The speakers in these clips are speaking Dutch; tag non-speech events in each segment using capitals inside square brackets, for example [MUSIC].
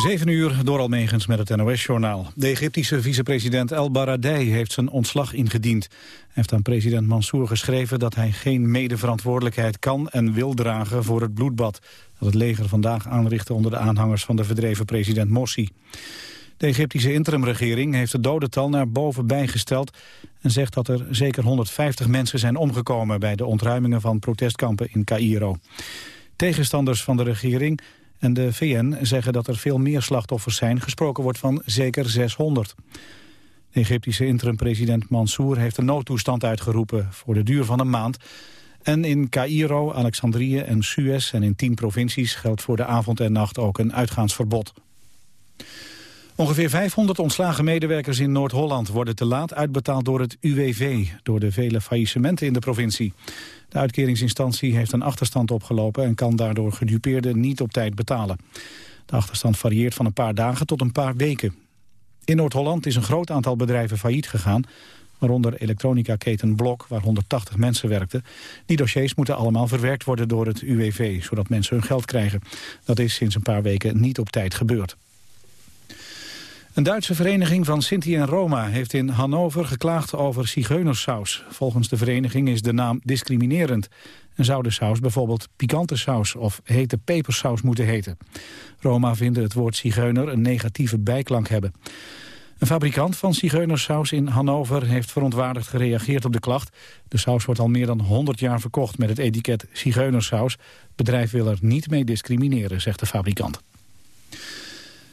Zeven uur door Almegens met het NOS-journaal. De Egyptische vicepresident El Baradei heeft zijn ontslag ingediend. Hij heeft aan president Mansour geschreven dat hij geen medeverantwoordelijkheid kan en wil dragen voor het bloedbad dat het leger vandaag aanrichtte onder de aanhangers van de verdreven president Morsi. De Egyptische interimregering heeft het dodental naar boven bijgesteld en zegt dat er zeker 150 mensen zijn omgekomen bij de ontruimingen van protestkampen in Cairo. Tegenstanders van de regering en de VN zeggen dat er veel meer slachtoffers zijn. Gesproken wordt van zeker 600. De Egyptische interim-president Mansour heeft een noodtoestand uitgeroepen... voor de duur van een maand. En in Cairo, Alexandrië en Suez en in tien provincies... geldt voor de avond en nacht ook een uitgaansverbod. Ongeveer 500 ontslagen medewerkers in Noord-Holland worden te laat uitbetaald door het UWV, door de vele faillissementen in de provincie. De uitkeringsinstantie heeft een achterstand opgelopen en kan daardoor gedupeerden niet op tijd betalen. De achterstand varieert van een paar dagen tot een paar weken. In Noord-Holland is een groot aantal bedrijven failliet gegaan, waaronder elektronica-keten Blok, waar 180 mensen werkten. Die dossiers moeten allemaal verwerkt worden door het UWV, zodat mensen hun geld krijgen. Dat is sinds een paar weken niet op tijd gebeurd. Een Duitse vereniging van Sinti en Roma heeft in Hannover geklaagd over zigeunersaus. Volgens de vereniging is de naam discriminerend. En zou de saus bijvoorbeeld pikante saus of hete pepersaus moeten heten. Roma vinden het woord zigeuner een negatieve bijklank hebben. Een fabrikant van zigeunersaus in Hannover heeft verontwaardigd gereageerd op de klacht. De saus wordt al meer dan 100 jaar verkocht met het etiket zigeunersaus. Bedrijf wil er niet mee discrimineren, zegt de fabrikant.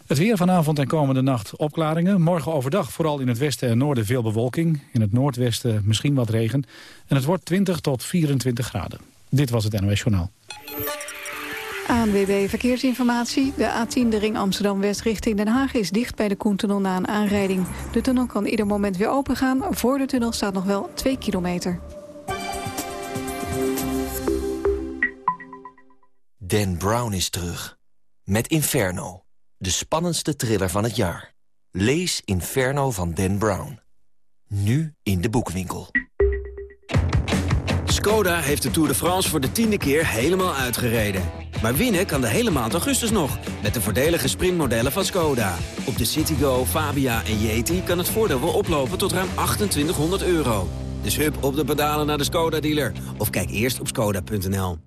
Het weer vanavond en komende nacht opklaringen. Morgen overdag vooral in het westen en noorden veel bewolking. In het noordwesten misschien wat regen. En het wordt 20 tot 24 graden. Dit was het NOS Journaal. ANWB Verkeersinformatie. De A10, de ring Amsterdam-West richting Den Haag... is dicht bij de Koentunnel na een aanrijding. De tunnel kan ieder moment weer opengaan. Voor de tunnel staat nog wel 2 kilometer. Dan Brown is terug. Met Inferno. De spannendste thriller van het jaar. Lees Inferno van Dan Brown. Nu in de boekwinkel. Skoda heeft de Tour de France voor de tiende keer helemaal uitgereden. Maar winnen kan de hele maand augustus nog, met de voordelige sprintmodellen van Skoda. Op de Citigo, Fabia en Yeti kan het voordeel wel oplopen tot ruim 2800 euro. Dus hup op de pedalen naar de Skoda-dealer. Of kijk eerst op skoda.nl.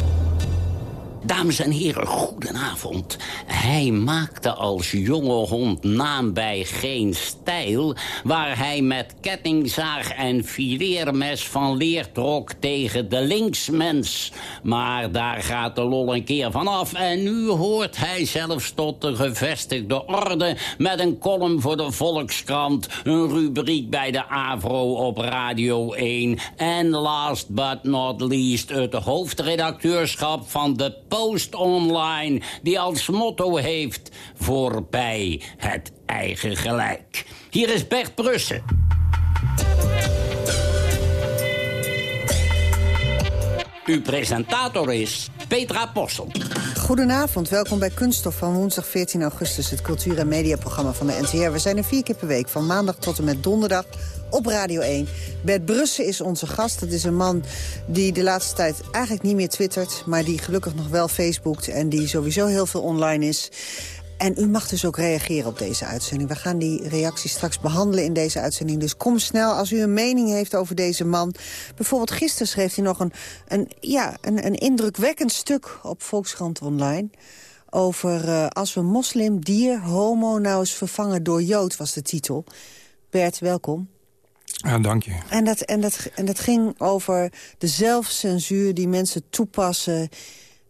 Dames en heren, goedenavond. Hij maakte als jonge hond naam bij geen stijl... waar hij met kettingzaag en fileermes van leer trok tegen de linksmens. Maar daar gaat de lol een keer vanaf... en nu hoort hij zelfs tot de gevestigde orde... met een column voor de Volkskrant, een rubriek bij de AVRO op Radio 1... en last but not least het hoofdredacteurschap van de Post Online... die als motto heeft voorbij het eigen gelijk. Hier is Bert Brussen. Uw presentator is Petra Possel. Goedenavond, welkom bij Kunststof van woensdag 14 augustus... het cultuur- en mediaprogramma van de NTR. We zijn er vier keer per week, van maandag tot en met donderdag op Radio 1. Bert Brussen is onze gast. Dat is een man die de laatste tijd eigenlijk niet meer twittert... maar die gelukkig nog wel facebookt en die sowieso heel veel online is. En u mag dus ook reageren op deze uitzending. We gaan die reacties straks behandelen in deze uitzending. Dus kom snel als u een mening heeft over deze man. Bijvoorbeeld gisteren schreef hij nog een, een, ja, een, een indrukwekkend stuk op Volkskrant Online over uh, als we moslim, dier, homo nou eens vervangen door jood, was de titel. Bert, welkom. Ja, dank je. En dat, en, dat, en dat ging over de zelfcensuur die mensen toepassen...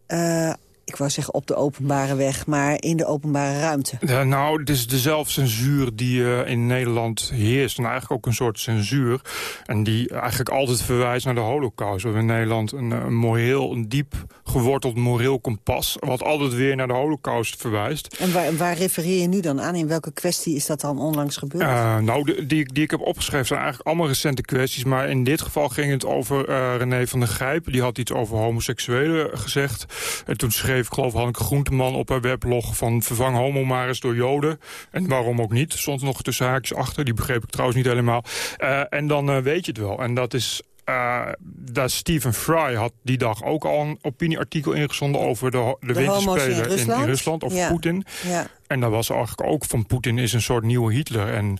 Uh, ik wou zeggen op de openbare weg, maar in de openbare ruimte. Ja, nou, het is de zelfcensuur die uh, in Nederland heerst. En eigenlijk ook een soort censuur. En die eigenlijk altijd verwijst naar de holocaust. We hebben in Nederland een, een moreel, een diep geworteld moreel kompas... wat altijd weer naar de holocaust verwijst. En waar, waar refereer je nu dan aan? In welke kwestie is dat dan onlangs gebeurd? Uh, nou, de, die, die ik heb opgeschreven zijn eigenlijk allemaal recente kwesties. Maar in dit geval ging het over uh, René van der Grijp. Die had iets over homoseksuelen gezegd. En toen schreef, ik geloof, Hanneke Groenteman op haar weblog... van vervang homo maar eens door joden. En waarom ook niet? Stond nog tussen haakjes achter. Die begreep ik trouwens niet helemaal. Uh, en dan uh, weet je het wel. En dat is uh, dat Stephen Fry had die dag ook al een opinieartikel ingezonden... over de, de, de winterspelen in Rusland, in, Rusland of ja. Poetin. Ja. En dat was eigenlijk ook van Poetin is een soort nieuwe Hitler. En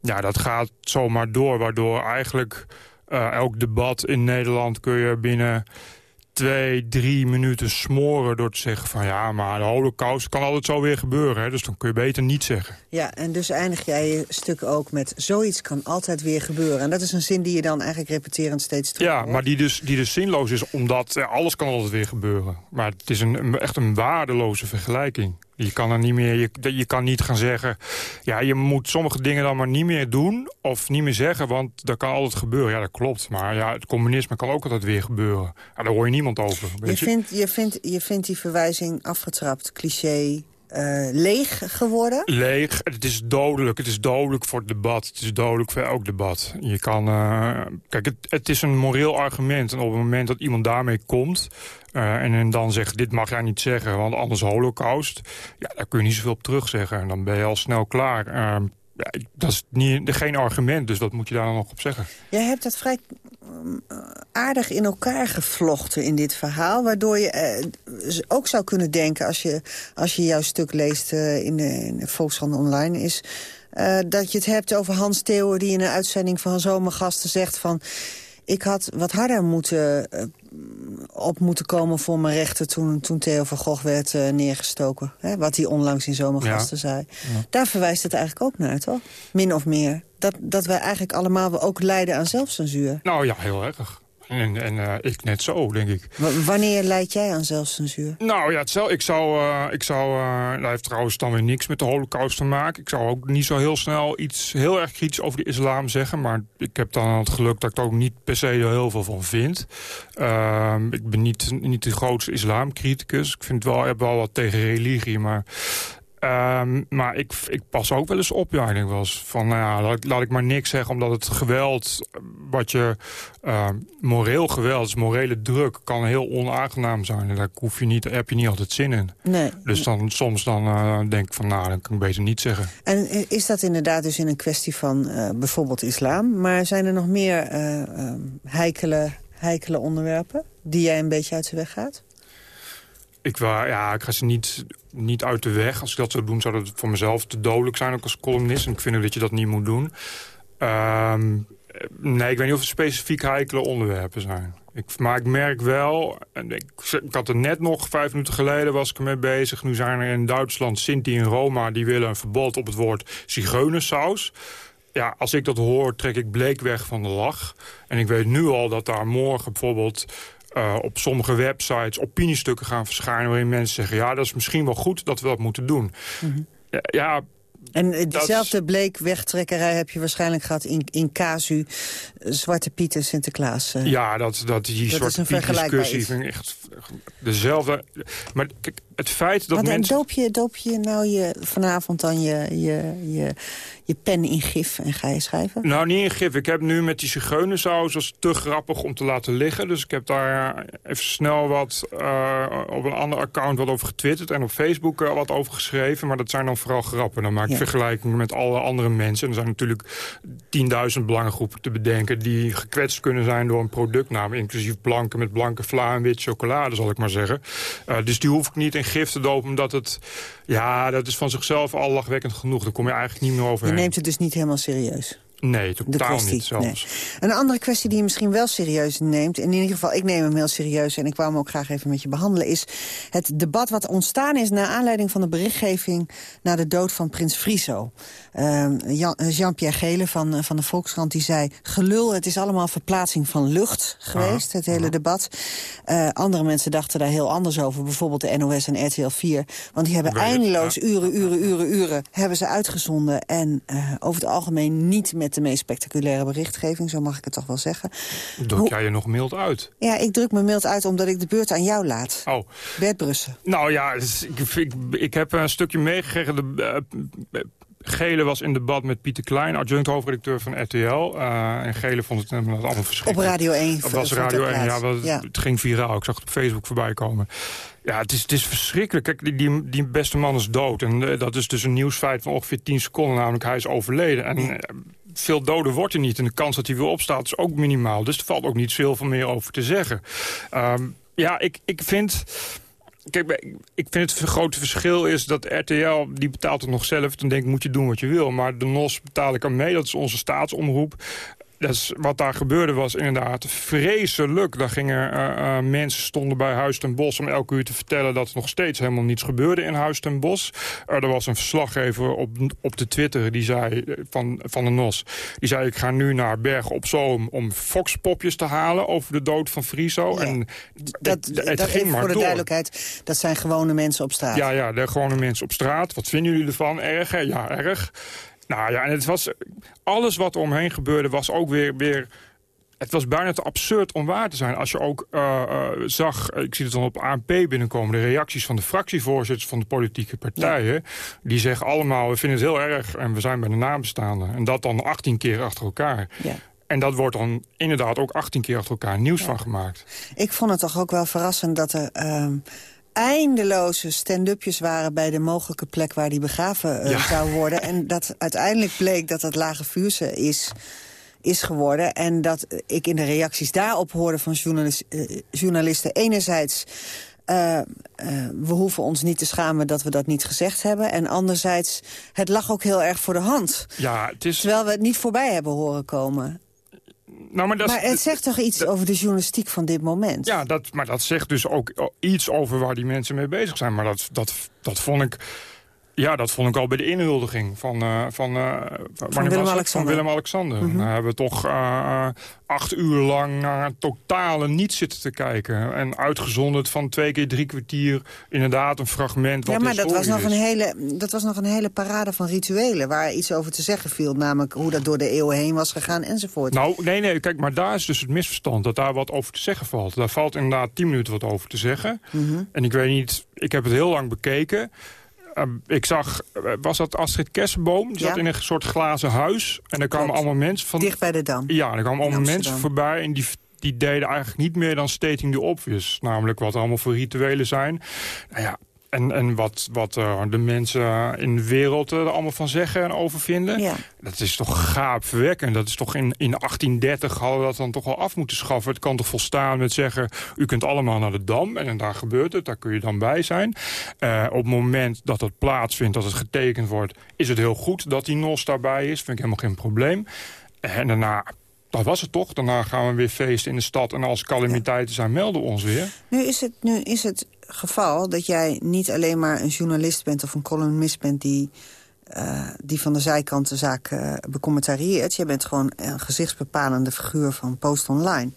ja, dat gaat zomaar door, waardoor eigenlijk uh, elk debat in Nederland kun je binnen twee, drie minuten smoren door te zeggen van... ja, maar de holocaust kan altijd zo weer gebeuren. Hè? Dus dan kun je beter niet zeggen. Ja, en dus eindig jij je stuk ook met... zoiets kan altijd weer gebeuren. En dat is een zin die je dan eigenlijk repeterend steeds terug Ja, maar die dus, die dus zinloos is, omdat ja, alles kan altijd weer gebeuren. Maar het is een, echt een waardeloze vergelijking. Je kan er niet meer, je, je kan niet gaan zeggen... ja, je moet sommige dingen dan maar niet meer doen of niet meer zeggen... want dat kan altijd gebeuren. Ja, dat klopt. Maar ja, het communisme kan ook altijd weer gebeuren. Ja, daar hoor je niemand over. Je, vindt, je, vindt, je vindt die verwijzing afgetrapt, cliché, uh, leeg geworden? Leeg. Het is dodelijk. Het is dodelijk voor het debat. Het is dodelijk voor elk debat. Je kan... Uh, kijk, het, het, is een moreel argument. En op het moment dat iemand daarmee komt... Uh, en, dan zegt, dit mag jij niet zeggen, want anders holocaust. Ja, daar kun je niet zoveel op terugzeggen. En dan ben je al snel klaar. Ja, dat is niet, geen argument, dus wat moet je daar dan nog op zeggen? Jij hebt dat vrij aardig in elkaar gevlochten in dit verhaal. Waardoor je eh, ook zou kunnen denken, als je, als je jouw stuk leest in, de, in de Volkskrant Online... is dat je het hebt over Hans Theeuwen die in een uitzending van Zomergasten zegt van... Ik had wat harder moeten, op moeten komen voor mijn rechten... toen, toen Theo van Gogh werd uh, neergestoken. Hè, wat hij onlangs in Zomergasten ja. zei. Ja. Daar verwijst het eigenlijk ook naar, toch? Min of meer. Dat, dat wij eigenlijk allemaal ook lijden aan zelfcensuur. Nou ja, heel erg. En, en uh, ik net zo, denk ik. W wanneer leid jij aan zelfcensuur? Nou ja, het zou, ik zou... Uh, ik zou uh, dat heeft trouwens dan weer niks met de holocaust te maken. Ik zou ook niet zo heel snel iets heel erg kritisch over de islam zeggen. Maar ik heb dan het geluk dat ik er ook niet per se heel veel van vind. Ehm, ik ben niet, niet de grootste islamcriticus. Ik vind wel, ik heb wel wat tegen religie, maar... Um, maar ik, ik pas ook wel eens op. Ja, ik denk wel eens van, nou ja, laat, laat, ik maar niks zeggen... omdat het geweld, wat je... Uh, moreel geweld, dus morele druk... kan heel onaangenaam zijn. En daar hoef je niet, heb je niet altijd zin in. Nee. Dus dan, soms dan uh, denk ik van, nou, dan kan ik beter niet zeggen. En is dat inderdaad dus in een kwestie van uh, bijvoorbeeld islam? Maar zijn er nog meer uh, heikele, heikele onderwerpen... die jij een beetje uit de weg gaat? Ik, ja, ik ga ze niet, niet uit de weg. Als ik dat zou doen, zou dat voor mezelf te dodelijk zijn, ook als columnist. En ik vind dat je dat niet moet doen. Um, nee, ik weet niet of het specifiek heikele onderwerpen zijn. Ik, maar ik merk wel, en ik, ik, had er net nog vijf minuten geleden was ik ermee bezig. Nu zijn er in Duitsland Sinti en Roma die willen een verbod op het woord zigeunersaus. Ja, als ik dat hoor, trek ik bleek weg van de lach. En ik weet nu al dat daar morgen bijvoorbeeld uh, op sommige websites opiniestukken gaan verschijnen... waarin mensen zeggen, ja, dat is misschien wel goed dat we dat moeten doen. Mm -hmm. ja, ja, en diezelfde is... bleek wegtrekkerij heb je waarschijnlijk gehad in, in casu Zwarte Piet en Sinterklaas. Uh, ja, dat, dat die dat Zwarte Piet discussie vind ik echt dezelfde. Maar kijk, het feit dat maar mensen... Doop je, doop je nou je, vanavond dan je, je, je, je pen in gif en ga je schrijven? Nou, niet in gif. Ik heb nu met die zigeunersaus was te grappig om te laten liggen. Dus ik heb daar even snel wat uh, op een ander account wat over getwitterd... en op Facebook uh, wat over geschreven. Maar dat zijn dan vooral grappen. Dan maak ik ja. vergelijkingen met alle andere mensen. er zijn natuurlijk 10.000 belangengroepen te bedenken... die gekwetst kunnen zijn door een productnaam. Inclusief blanken met blanke vla en wit chocolade, zal ik maar zeggen. Uh, dus die hoef ik niet in gif te dopen, omdat het... Ja, dat is van zichzelf al lachwekkend genoeg. Daar kom je eigenlijk niet meer over. Je neemt het dus niet helemaal serieus? Nee, totaal niet zelfs. Een andere kwestie die je misschien wel serieus neemt... in ieder geval, ik neem hem heel serieus... en ik wou hem ook graag even met je behandelen... is het debat wat ontstaan is... naar aanleiding van de berichtgeving... na de dood van prins Friso. Uh, Jean-Pierre Gele van, eh, van de Volkskrant die zei... gelul, het is allemaal verplaatsing van lucht geweest, het hele debat. Uh, andere mensen dachten daar heel anders over. Bijvoorbeeld de NOS en RTL 4. Want die hebben eindeloos uren, uren, uren, uren... hebben ze uitgezonden. En uh, over het algemeen niet met de meest spectaculaire berichtgeving. Zo mag ik het toch wel zeggen. Druk jij je nog mild uit? Ja, ik druk me mild uit omdat ik de beurt aan jou laat. Oh. Bert Brussen. Nou ja, dus ik, ik, ik, heb een stukje meegekregen... De, uh, Gele was in debat met Pieter Klein, adjunct hoofdredacteur van RTL. Uh, en Gele vond het allemaal verschrikkelijk. Op Radio 1. Dat was Radio 1, ja, Het ging viraal. Ik zag het op Facebook voorbij komen. Ja, het is, het is verschrikkelijk. Kijk, die, die, die beste man is dood. En uh, dat is dus een nieuwsfeit van ongeveer 10 seconden. Namelijk, hij is overleden. En uh, veel doden wordt er niet. En de kans dat hij weer opstaat is ook minimaal. Dus er valt ook niet zoveel meer over te zeggen. Um, ja, ik, ik vind... Kijk, ik vind het grote verschil is dat RTL, die betaalt het nog zelf. Dan denk ik, moet je doen wat je wil. Maar de NOS betaal ik aan mee, dat is onze staatsomroep. Dus wat daar gebeurde was inderdaad vreselijk. Daar gingen uh, uh, mensen stonden bij Huis ten Bos om elke uur te vertellen dat er nog steeds helemaal niets gebeurde in Huis ten Bos. Uh, er was een verslaggever op, op de Twitter die zei, van, van de NOS. Die zei ik ga nu naar Bergen op Zoom om foxpopjes te halen over de dood van Friso. Ja, en dat, het, het dat ging maar voor de door. duidelijkheid, dat zijn gewone mensen op straat. Ja, ja, de gewone mensen op straat. Wat vinden jullie ervan? Erg, hè? Ja, erg. Nou ja, en het was, alles wat er omheen gebeurde was ook weer, weer... Het was bijna te absurd om waar te zijn. Als je ook uh, uh, zag, ik zie het dan op ANP binnenkomen... de reacties van de fractievoorzitters van de politieke partijen... Ja. die zeggen allemaal, we vinden het heel erg en we zijn bij de nabestaanden. En dat dan 18 keer achter elkaar. Ja. En dat wordt dan inderdaad ook 18 keer achter elkaar nieuws ja. van gemaakt. Ik vond het toch ook wel verrassend dat er... Uh eindeloze stand-upjes waren bij de mogelijke plek waar die begraven uh, ja. zou worden. En dat uiteindelijk bleek dat het lage vuurse is, is geworden. En dat ik in de reacties daarop hoorde van journalist, uh, journalisten enerzijds... Uh, uh, we hoeven ons niet te schamen dat we dat niet gezegd hebben. En anderzijds, het lag ook heel erg voor de hand. Ja, het is... Terwijl we het niet voorbij hebben horen komen. Nou, maar, dat, maar het zegt toch iets over de journalistiek van dit moment? Ja, dat, maar dat zegt dus ook iets over waar die mensen mee bezig zijn. Maar dat, dat, dat vond ik... Ja, dat vond ik al bij de inhuldiging van, uh, van, uh, van, Willem van Willem-Alexander. Mhm. Mm -hmm. We hebben toch uh, acht uur lang naar een totale niet zitten te kijken. En uitgezonderd van twee keer drie kwartier inderdaad een fragment wat Ja, maar dat was, nog is. een hele, dat was nog een hele parade van rituelen... waar iets over te zeggen viel. Namelijk hoe dat door de eeuwen heen was gegaan enzovoort. Nou, nee, nee, kijk, maar daar is dus het misverstand. Dat daar wat over te zeggen valt. Daar valt inderdaad tien minuten wat over te zeggen. Mm -hmm. En ik weet niet, ik heb het heel lang bekeken... Uh, ik zag, was dat Astrid Kersenboom? Die ja. zat in een soort glazen huis. En er kwamen allemaal mensen van... Dicht bij de Dam. Ja, er kwamen allemaal mensen voorbij. En die, die deden eigenlijk niet meer dan stating the obvious. Namelijk wat er allemaal voor rituelen zijn. Nou ja, en, en wat, wat de mensen in de wereld er allemaal van zeggen en over vinden. Ja. Dat is toch gaapverwekkend. Dat is toch in, in 1830 hadden we dat dan toch al af moeten schaffen. Het kan toch volstaan met zeggen... u kunt allemaal naar de Dam en daar gebeurt het. Daar kun je dan bij zijn. Uh, op het moment dat het plaatsvindt, dat het getekend wordt... is het heel goed dat die NOS daarbij is. Vind ik helemaal geen probleem. En daarna dat was het toch. Daarna gaan we weer feesten in de stad. En als calamiteiten zijn, melden we ons weer. Nu is het, nu is het geval dat jij niet alleen maar een journalist bent... of een columnist bent die, uh, die van de zijkant de zaak uh, becommentarieert. Jij bent gewoon een gezichtsbepalende figuur van Post Online.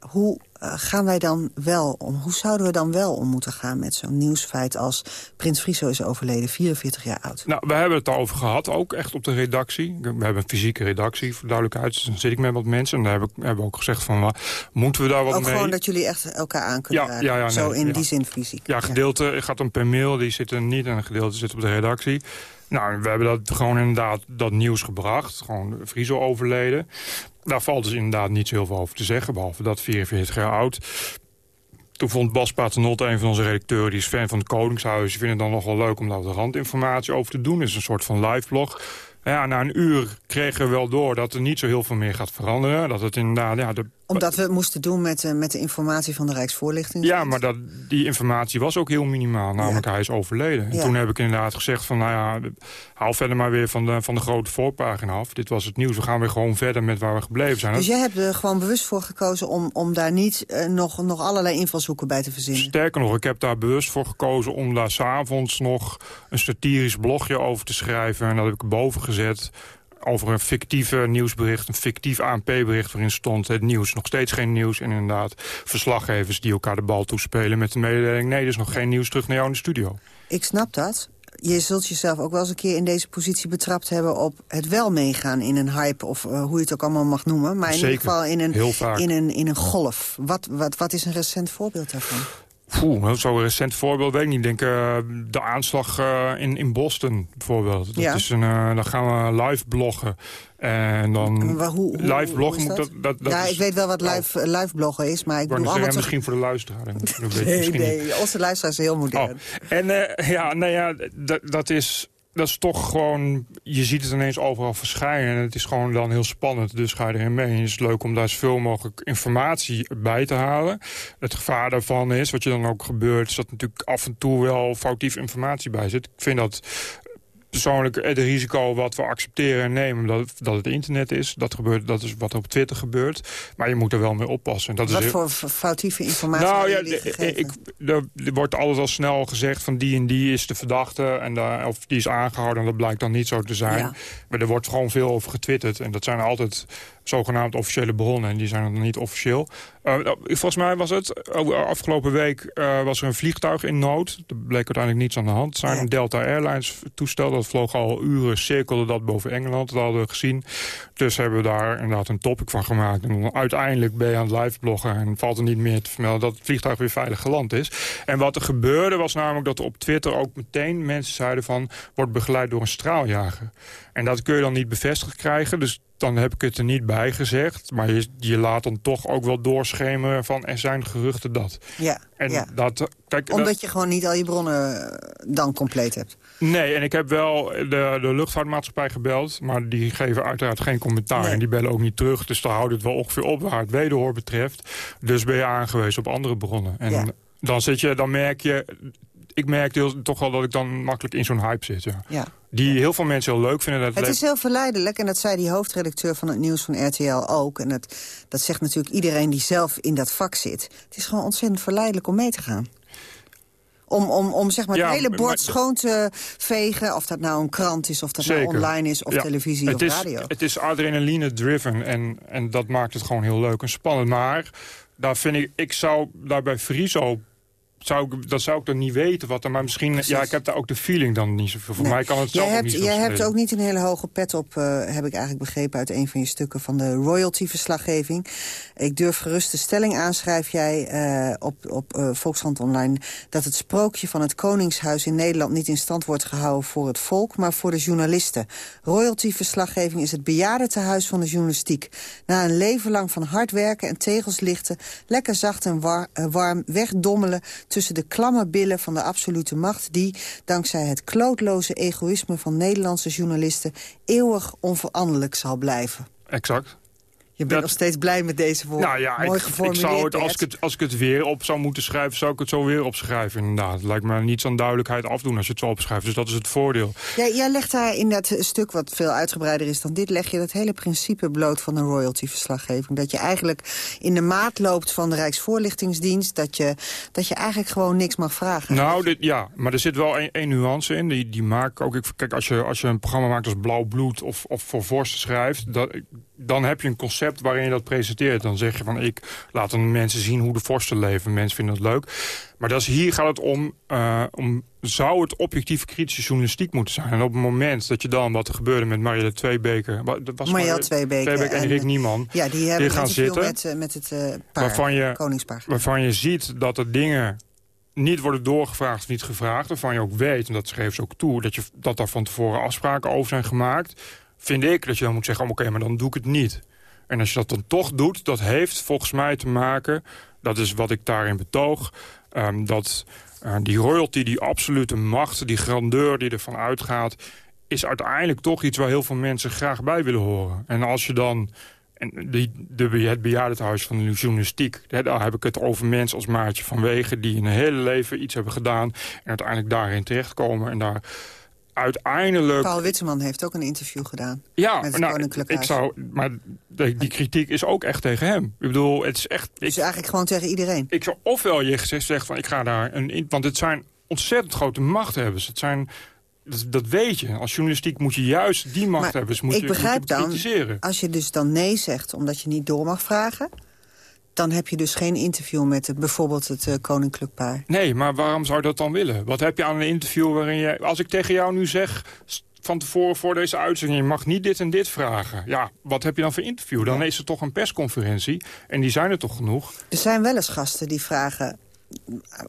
Hoe gaan wij dan wel om? Hoe zouden we dan wel om moeten gaan met zo'n nieuwsfeit als Prins Friso is overleden, 44 jaar oud? Nou, we hebben het daarover gehad, ook echt op de redactie. We hebben een fysieke redactie, voor duidelijkheid. Dus dan zit ik met wat mensen en daar hebben we ook gezegd van, uh, moeten we daar wat ook mee? Ook gewoon dat jullie echt elkaar aan kunnen ja, zo in die zin fysiek. Ja, gedeelte gaat dan per mail, die zitten niet en een gedeelte zit op de redactie. Nou, we hebben dat gewoon inderdaad dat nieuws gebracht. Gewoon Friso overleden. Daar valt dus inderdaad niet zo heel veel over te zeggen, behalve dat 44 jaar oud. Toen vond Bas Paternotte, een van onze redacteuren, die is fan van het Koningshuis. Vindt het dan nog wel leuk om daar wat randinformatie over te doen. Het is een soort van live blog. Ja, na een uur kregen we wel door dat er niet zo heel veel meer gaat veranderen. Dat het inderdaad... Ja, de Omdat we het moesten doen met, uh, met de informatie van de Rijksvoorlichting. Ja, maar dat, die informatie was ook heel minimaal. Namelijk, hij is overleden. En toen heb ik inderdaad gezegd van, nou ja, haal verder maar weer van de, van de grote voorpagina af. Dit was het nieuws. We gaan weer gewoon verder met waar we gebleven zijn. Dus jij hebt er gewoon bewust voor gekozen om, om daar niet uh, nog, nog allerlei invalshoeken bij te verzinnen? Sterker nog, ik heb daar bewust voor gekozen om daar s'avonds nog een satirisch blogje over te schrijven. En dat heb ik boven gezet over een fictieve nieuwsbericht, een fictief ANP-bericht... waarin stond het nieuws, nog steeds geen nieuws. En inderdaad verslaggevers die elkaar de bal toespelen met de mededeling... nee, er is nog geen nieuws, terug naar jou in de studio. Ik snap dat. Je zult jezelf ook wel eens een keer in deze positie betrapt hebben... op het wel meegaan in een hype, of uh, hoe je het ook allemaal mag noemen. Maar in Zeker. ieder geval in een, in een, in een golf. Wat, wat, wat is een recent voorbeeld daarvan? Oeh, zo'n recent voorbeeld weet ik niet. Ik denk uh, de aanslag uh, in, in Boston bijvoorbeeld. Dat ja. is een, uh, dan gaan we live bloggen. En dan hoe, hoe, live bloggen moet dat? Dat, dat ja, is, ik weet wel wat live, oh. live bloggen is, maar ik allemaal zeggen, misschien voor de luisteraar. nee, nee, onze luisteraar is heel modern. Oh. En ja, nou ja, dat is dat is toch gewoon... Je ziet het ineens overal verschijnen. En het is gewoon dan heel spannend. Dus ga je erin mee. En het is leuk om daar zoveel mogelijk informatie bij te halen. Het gevaar daarvan is, wat je dan ook gebeurt... is dat natuurlijk af en toe wel foutief informatie bij zit. Ik vind dat persoonlijk het risico wat we accepteren en nemen... dat, dat het internet is. Dat, gebeurt, dat is wat er op Twitter gebeurt. Maar je moet er wel mee oppassen. Dat wat is voor foutieve informatie nou, ja, ik, er, er wordt altijd al snel gezegd van die en die is de verdachte... En daar, of die is aangehouden en dat blijkt dan niet zo te zijn. Ja. Maar er wordt gewoon veel over getwitterd. En dat zijn altijd zogenaamd officiële bronnen. En die zijn dan niet officieel. Uh, volgens mij was het, afgelopen week uh, was er een vliegtuig in nood. Er bleek uiteindelijk niets aan de hand. Zijn een Delta Airlines toestel. Dat vloog al uren, cirkelde dat boven Engeland. Dat hadden we gezien. Dus hebben we daar inderdaad een topic van gemaakt. En uiteindelijk ben je aan het live bloggen. En valt er niet meer te vermelden dat het vliegtuig weer veilig geland is. En wat er gebeurde was namelijk dat er op Twitter ook meteen mensen zeiden van... wordt begeleid door een straaljager. En dat kun je dan niet bevestigd krijgen. Dus dan heb ik het er niet bij gezegd. Maar je, je laat dan toch ook wel doorschemeren van er zijn geruchten dat. Ja, en ja. dat kijk, Omdat dat, je gewoon niet al je bronnen dan compleet hebt. Nee, en ik heb wel de, de luchtvaartmaatschappij gebeld. Maar die geven uiteraard geen commentaar. Nee. En die bellen ook niet terug. Dus daar houdt het wel ongeveer op waar het wederhoor betreft. Dus ben je aangewezen op andere bronnen. En Ja. dan, zit je, dan merk je... Ik merk heel, toch wel dat ik dan makkelijk in zo'n hype zit. Ja. Ja. Die heel veel mensen heel leuk vinden. Dat Het is heel verleidelijk, en dat zei die hoofdredacteur van het nieuws van RTL ook. En dat, dat zegt natuurlijk iedereen die zelf in dat vak zit. Het is gewoon ontzettend verleidelijk om mee te gaan. Om, om, om zeg maar Ja, het hele maar- bord schoon te vegen. Of dat nou een krant is, of dat nou online is, of Ja. televisie het of is, radio. Het is adrenaline-driven en, en dat maakt het gewoon heel leuk en spannend. Maar daar vind ik, ik zou daar bij Friso... Zou ik, dat zou ik dan niet weten wat er, maar misschien... Ja, ik heb daar ook de feeling dan niet zoveel. Voor Nee. mij kan het jij zelf ook hebt, niet Jij hebt ook niet een hele hoge pet op, eh, heb ik eigenlijk begrepen... uit een van je stukken van de royalty-verslaggeving. Ik durf gerust de stelling aan, schrijf jij eh, op, op eh, Volkskrant Online... dat het sprookje van het Koningshuis in Nederland niet in stand wordt gehouden voor het volk... maar voor de journalisten. Royalty-verslaggeving is het bejaardentehuis van de journalistiek. Na een leven lang van hard werken en tegels lichten... lekker zacht en war- warm wegdommelen tussen de klamme billen van de absolute macht... die, dankzij het klootloze egoïsme van Nederlandse journalisten... eeuwig onveranderlijk zal blijven. Exact. Je bent Dat- nog steeds blij met deze woorden. Nou ja, Mooi ik, ik zou het, als, ik het, als ik het weer op zou moeten schrijven, zou ik het zo weer opschrijven inderdaad. Het lijkt me niets aan duidelijkheid afdoen als je het zo opschrijft. Dus dat is het voordeel. Jij, jij legt daar in dat stuk, wat veel uitgebreider is dan dit... leg je dat hele principe bloot van een royalty-verslaggeving. Dat je eigenlijk in de maat loopt van de Rijksvoorlichtingsdienst... dat je, dat je eigenlijk gewoon niks mag vragen. Nou, dit, ja, maar er zit wel één nuance in. Die, die maak ook. Ik, kijk, als je, als je een programma maakt als Blauw Bloed of, of voor Vorst schrijft... Dat, dan heb je een concept waarin je dat presenteert. Dan zeg je van, ik laat dan mensen zien hoe de vorsten leven. Mensen vinden dat leuk. Maar dat is, hier gaat het om, eh, om... Zou het objectieve kritische journalistiek moeten zijn? En op het moment dat je dan, wat er gebeurde met Marielle Tweebeke... wa- dat was Marielle Marielle Tweebeke Tweebeke en en- Rick Nieman... Ja, die hebben gaan zitten. met, eh, met het eh paar, waarvan je, koningspaar. waarvan je ziet dat er dingen niet worden doorgevraagd of niet gevraagd... waarvan je ook weet, en dat schreef ze ook toe... dat, je, dat daar van tevoren afspraken over zijn gemaakt... vind ik dat je dan moet zeggen, oké, maar dan doe ik het niet. En als je dat dan toch doet, dat heeft volgens mij te maken... dat is wat ik daarin betoog... ehm, dat eh, die royalty, die absolute macht, die grandeur die ervan uitgaat... is uiteindelijk toch iets waar heel veel mensen graag bij willen horen. En als je dan En die, de, het bejaardenhuis van de journalistiek, daar heb ik het over mensen als Maartje van Wegen... die hun hele leven iets hebben gedaan en uiteindelijk daarin terechtkomen... en daar uiteindelijk... Paul Witteman heeft ook een interview gedaan. Ja, met het nou, Koninklijk ik zou, maar die, die kritiek is ook echt tegen hem. Ik bedoel, het is echt... Dus Ik, eigenlijk gewoon tegen iedereen. ik zou ofwel je zegt van ik ga daar een... Want het zijn ontzettend grote machthebbers. Het zijn... Dat, dat weet je. Als journalistiek moet je juist die machthebbers moet ik je, begrijp moet je dan, als je dus dan nee zegt omdat je niet door mag vragen... dan heb je dus geen interview met het, bijvoorbeeld het eh, koninklijk paar. Nee, maar waarom zou je dat dan willen? Wat heb je aan een interview waarin je... Als ik tegen jou nu zeg van tevoren voor deze uitzending... je mag niet dit en dit vragen. Ja, wat heb je dan voor interview? Dan is er toch een persconferentie. En die zijn er toch genoeg? Er zijn wel eens gasten die vragen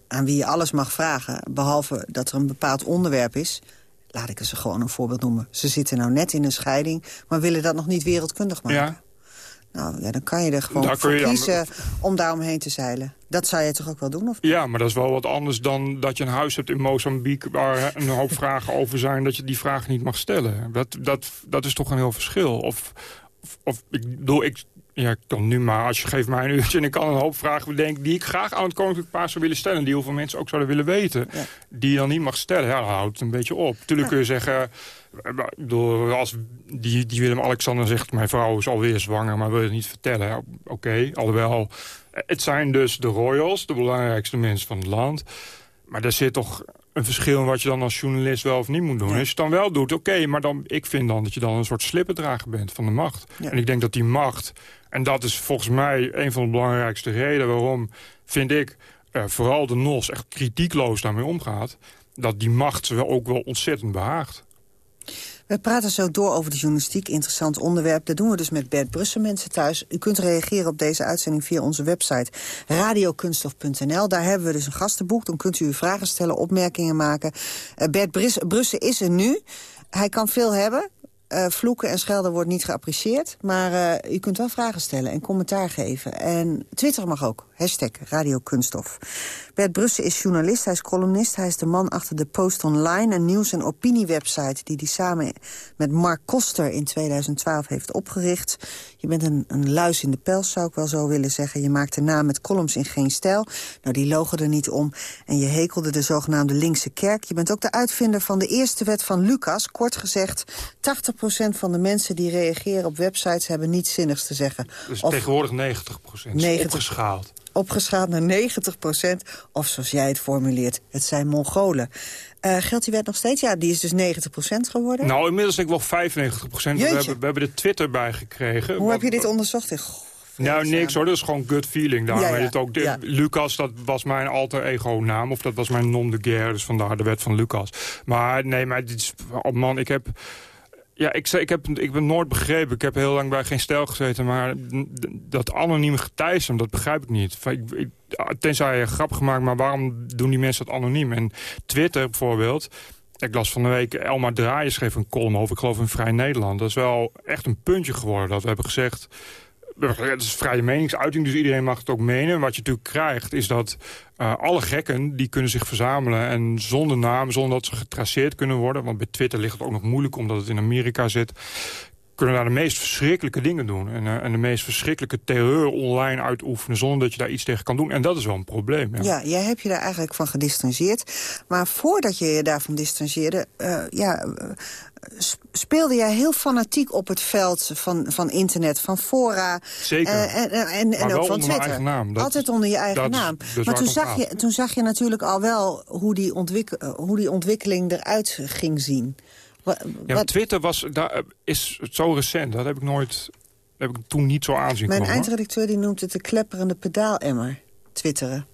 aan wie je alles mag vragen... behalve dat er een bepaald onderwerp is. Laat ik ze gewoon een voorbeeld noemen. Ze zitten nou net in een scheiding, maar willen dat nog niet wereldkundig maken. Ja. Nou, ja, dan kan je er gewoon Daar voor kiezen om daaromheen te zeilen. Dat zou je toch ook wel doen? Of? Ja, maar dat is wel wat anders dan dat je een huis hebt in Mozambique... waar een hoop [LAUGHS] vragen over zijn, dat je die vragen niet mag stellen. Dat, dat, dat is toch een heel verschil. Of, of, of ik bedoel, ik, ja, ik kan nu maar, als je geeft mij een uurtje... en ik kan een hoop vragen bedenken die ik graag aan het Koninklijk Paar zou willen stellen... die heel veel mensen ook zouden willen weten, die je dan niet mag stellen. Ja, dan houdt het een beetje op. Tuurlijk kun je zeggen... eh, bedoel, als die, die Willem-Alexander zegt... mijn vrouw is alweer zwanger, maar wil je het niet vertellen. Oké, alhoewel... eh, Het zijn dus de royals, de belangrijkste mensen van het land. Maar er zit toch een verschil in wat je dan als journalist wel of niet moet doen. Als je het dan wel doet, oké, maar dan, ik vind dan dat je dan een soort slippendrager bent van de macht. Ja. En ik denk dat die macht, en dat is volgens mij een van de belangrijkste redenen waarom, vind ik, eh, vooral de NOS echt kritiekloos daarmee omgaat, dat die macht ze wel ook wel ontzettend behaagt. We praten zo door over de journalistiek, interessant onderwerp. Dat doen we dus met Bert Brussen, mensen thuis. U kunt reageren op deze uitzending via onze website radiokunstof.nl. Daar hebben we dus een gastenboek. Dan kunt u uw vragen stellen, opmerkingen maken. Eh, Bert Brussen is er nu. Hij kan veel hebben. Eh, vloeken en schelden wordt niet geapprecieerd. Maar eh, u kunt wel vragen stellen en commentaar geven. En Twitter mag ook. Hashtag Radio. Bert Brussen is journalist, hij is columnist. Hij is de man achter de Post Online, een nieuws- en opiniewebsite... die hij samen met Mark Koster in 2012 heeft opgericht. Je bent een, een luis in de pels, zou ik wel zo willen zeggen. Je maakte naam met columns in geen stijl. Nou, die logen er niet om. En je hekelde de zogenaamde linkse kerk. Je bent ook de uitvinder van de eerste wet van Lucas. Kort gezegd, 80% van de mensen die reageren op websites... hebben niets zinnigs te zeggen. Dus Of- tegenwoordig 90 procent, 90. opgeschaald. opgeschaald naar 90% Of zoals jij het formuleert, het zijn Mongolen. Eh, geldt die wet nog steeds? Ja, die is dus 90% geworden. Nou, inmiddels denk ik wel 95 procent. We hebben, we hebben er Twitter bij gekregen. Hoe heb je dit onderzocht? Ik- Nou, niks hoor. Dat is gewoon gut feeling. Daarom Ja, het ook. De- Ja. Lucas, dat was mijn alter ego naam. Of dat was mijn nom de guerre. Dus vandaar de wet van Lucas. Maar nee, maar dit is... Oh man, ik heb... Ja, ik, ik, heb, ik ben nooit begrepen. Ik heb heel lang bij geen stijl gezeten. Maar dat anonieme getijzen, dat begrijp ik niet. Ik, ik, tenzij je grap gemaakt, maar waarom doen die mensen dat anoniem? En Twitter bijvoorbeeld... Ik las van de week, Elmar Draaien schreef een column over, ik geloof in Vrij Nederland. Dat is wel echt een puntje geworden. Dat we hebben gezegd, het is vrije meningsuiting, dus iedereen mag het ook menen. Wat je natuurlijk krijgt, is dat eh, alle gekken... die kunnen zich verzamelen en zonder naam, zonder dat ze getraceerd kunnen worden... want bij Twitter ligt het ook nog moeilijk, omdat het in Amerika zit... kunnen daar de meest verschrikkelijke dingen doen. En, eh, en de meest verschrikkelijke terreur online uitoefenen... zonder dat je daar iets tegen kan doen. En dat is wel een probleem. Ja. Jij hebt je daar eigenlijk van gedistanceerd. Maar voordat je je daarvan distanceerde... eh, ja, speelde jij heel fanatiek op het veld van, van internet, van fora... Zeker. eh, en, en, en, ook van Twitter. eigen naam. Dat- Altijd onder je eigen naam. dus maar toen zag, je, toen zag je natuurlijk al wel hoe die, ontwik eh, hoe die ontwikkeling eruit ging zien. Ja, wat- Twitter was, daar, eh, is zo recent. Dat heb ik nooit... Heb ik toen niet zo aanzien Mijn komen. eindredacteur die noemt het de klepperende pedaalemmer. Twitteren.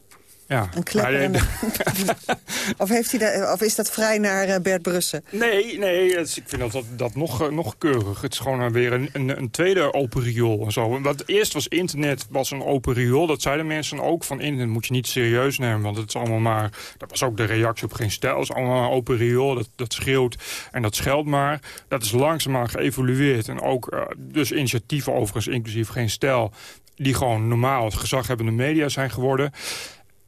Ja. Een [LAUGHS] of, heeft hij daar, of is dat vrij naar eh, Bert Brussen? Nee, nee het ik vind dat, dat, dat nog, eh, nog keurig. Het is gewoon eh, weer een, een, een tweede open riool. En zo. Want eerst was internet was een open riool. Dat zeiden mensen ook. Van internet moet je niet serieus nemen. Want het is allemaal maar... Dat was ook de reactie op geen stijl. Het is allemaal een open riool. Dat, dat schreeuwt en dat scheldt maar. Dat is langzaamaan geëvolueerd. En ook eh, dus initiatieven overigens, inclusief geen stijl... die gewoon normaal gezaghebbende media zijn geworden.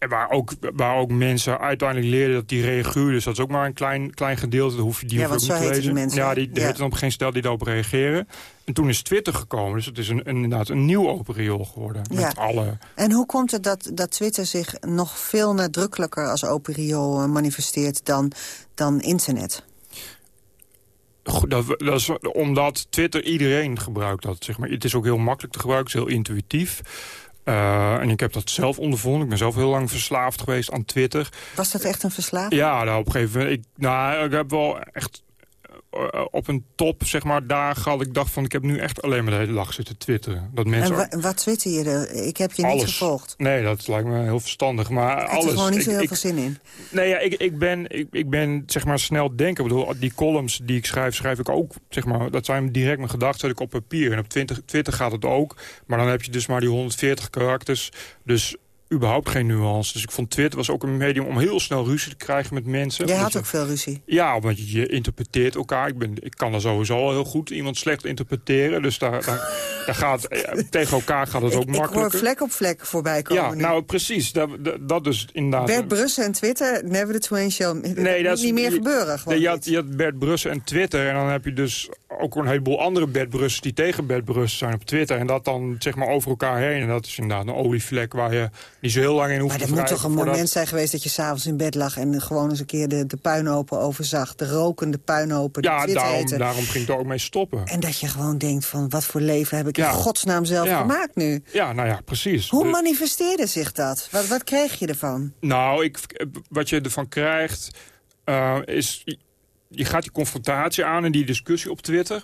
Waar ook, waar ook mensen uiteindelijk leerden dat die reaguren. Dus dat is ook maar een klein, klein gedeelte. Dan hoef je die Ja, ook want niet zo te lezen. die mensen. Ja, die, die Ja. dan geen stel die daarop reageren. En toen is Twitter gekomen. Dus het is een, inderdaad een nieuw open riool geworden. Met Ja. alle... En hoe komt het dat, dat Twitter zich nog veel nadrukkelijker als open riool eh, manifesteert dan, dan internet? Goed, dat, dat is omdat Twitter iedereen gebruikt dat. Zeg maar. Het is ook heel makkelijk te gebruiken, het is heel intuïtief. Eh, en ik heb dat zelf ondervonden. Ik ben zelf heel lang verslaafd geweest aan Twitter. Was dat echt een verslaving? Ja, nou, op een gegeven moment... Ik, nou, ik heb wel echt op een top, zeg maar, dagen had ik dacht van... ik heb nu echt alleen maar de hele dag zitten twitteren. Dat En mensen... wa- wat twitter je er? Ik heb je niet gevolgd. Nee, dat lijkt me heel verstandig. Maar Het alles. is gewoon niet zo heel ik- veel zin in. Nee, ja, ik, ik, ben, ik, ik ben zeg maar snel denken. Ik bedoel, die columns die ik schrijf, schrijf ik ook. Zeg maar, dat zijn direct mijn gedachten, zet ik op papier. En op 20, Twitter gaat het ook. Maar dan heb je dus maar die 140 karakters. Dus überhaupt geen nuance. Dus ik vond Twitter was ook een medium om heel snel ruzie te krijgen met mensen. Jij had je- ook veel ruzie. Ja, want je, interpreteert elkaar. Ik, ben, ik kan er sowieso al heel goed iemand slecht interpreteren. Dus daar, daar, [LAUGHS] daar gaat, eh, tegen elkaar gaat het ook Ik, ik hoor makkelijker. vlek op vlek voorbij komen. ja, nu. nou precies. Dat, dat, dat is inderdaad... Bert Brussen en Twitter, never the twain shall... Nee, dat is niet meer gebeuren. Gewoon je, had, je had Bert Brussen en Twitter. En dan heb je dus ook een heleboel andere Bert Brussen... die tegen Bert Brussen zijn op Twitter. En dat dan zeg maar over elkaar heen. En dat is inderdaad een olievlek waar je niet zo heel lang in hoeft Maar te er moet toch een voordat- moment zijn geweest dat je s'avonds in bed lag... en gewoon eens een keer de, de puinhopen overzag. De rokende puinhopen, die Ja, daarom, daarom ging er ook mee stoppen. En dat je gewoon denkt van, wat voor leven heb ik Ja. in godsnaam zelf Ja. gemaakt nu? Ja, nou ja, precies. Hoe De- manifesteerde zich dat? Wat, wat kreeg je ervan? Nou, ik, wat je ervan krijgt, eh, is... Je, gaat die confrontatie aan en die discussie op Twitter.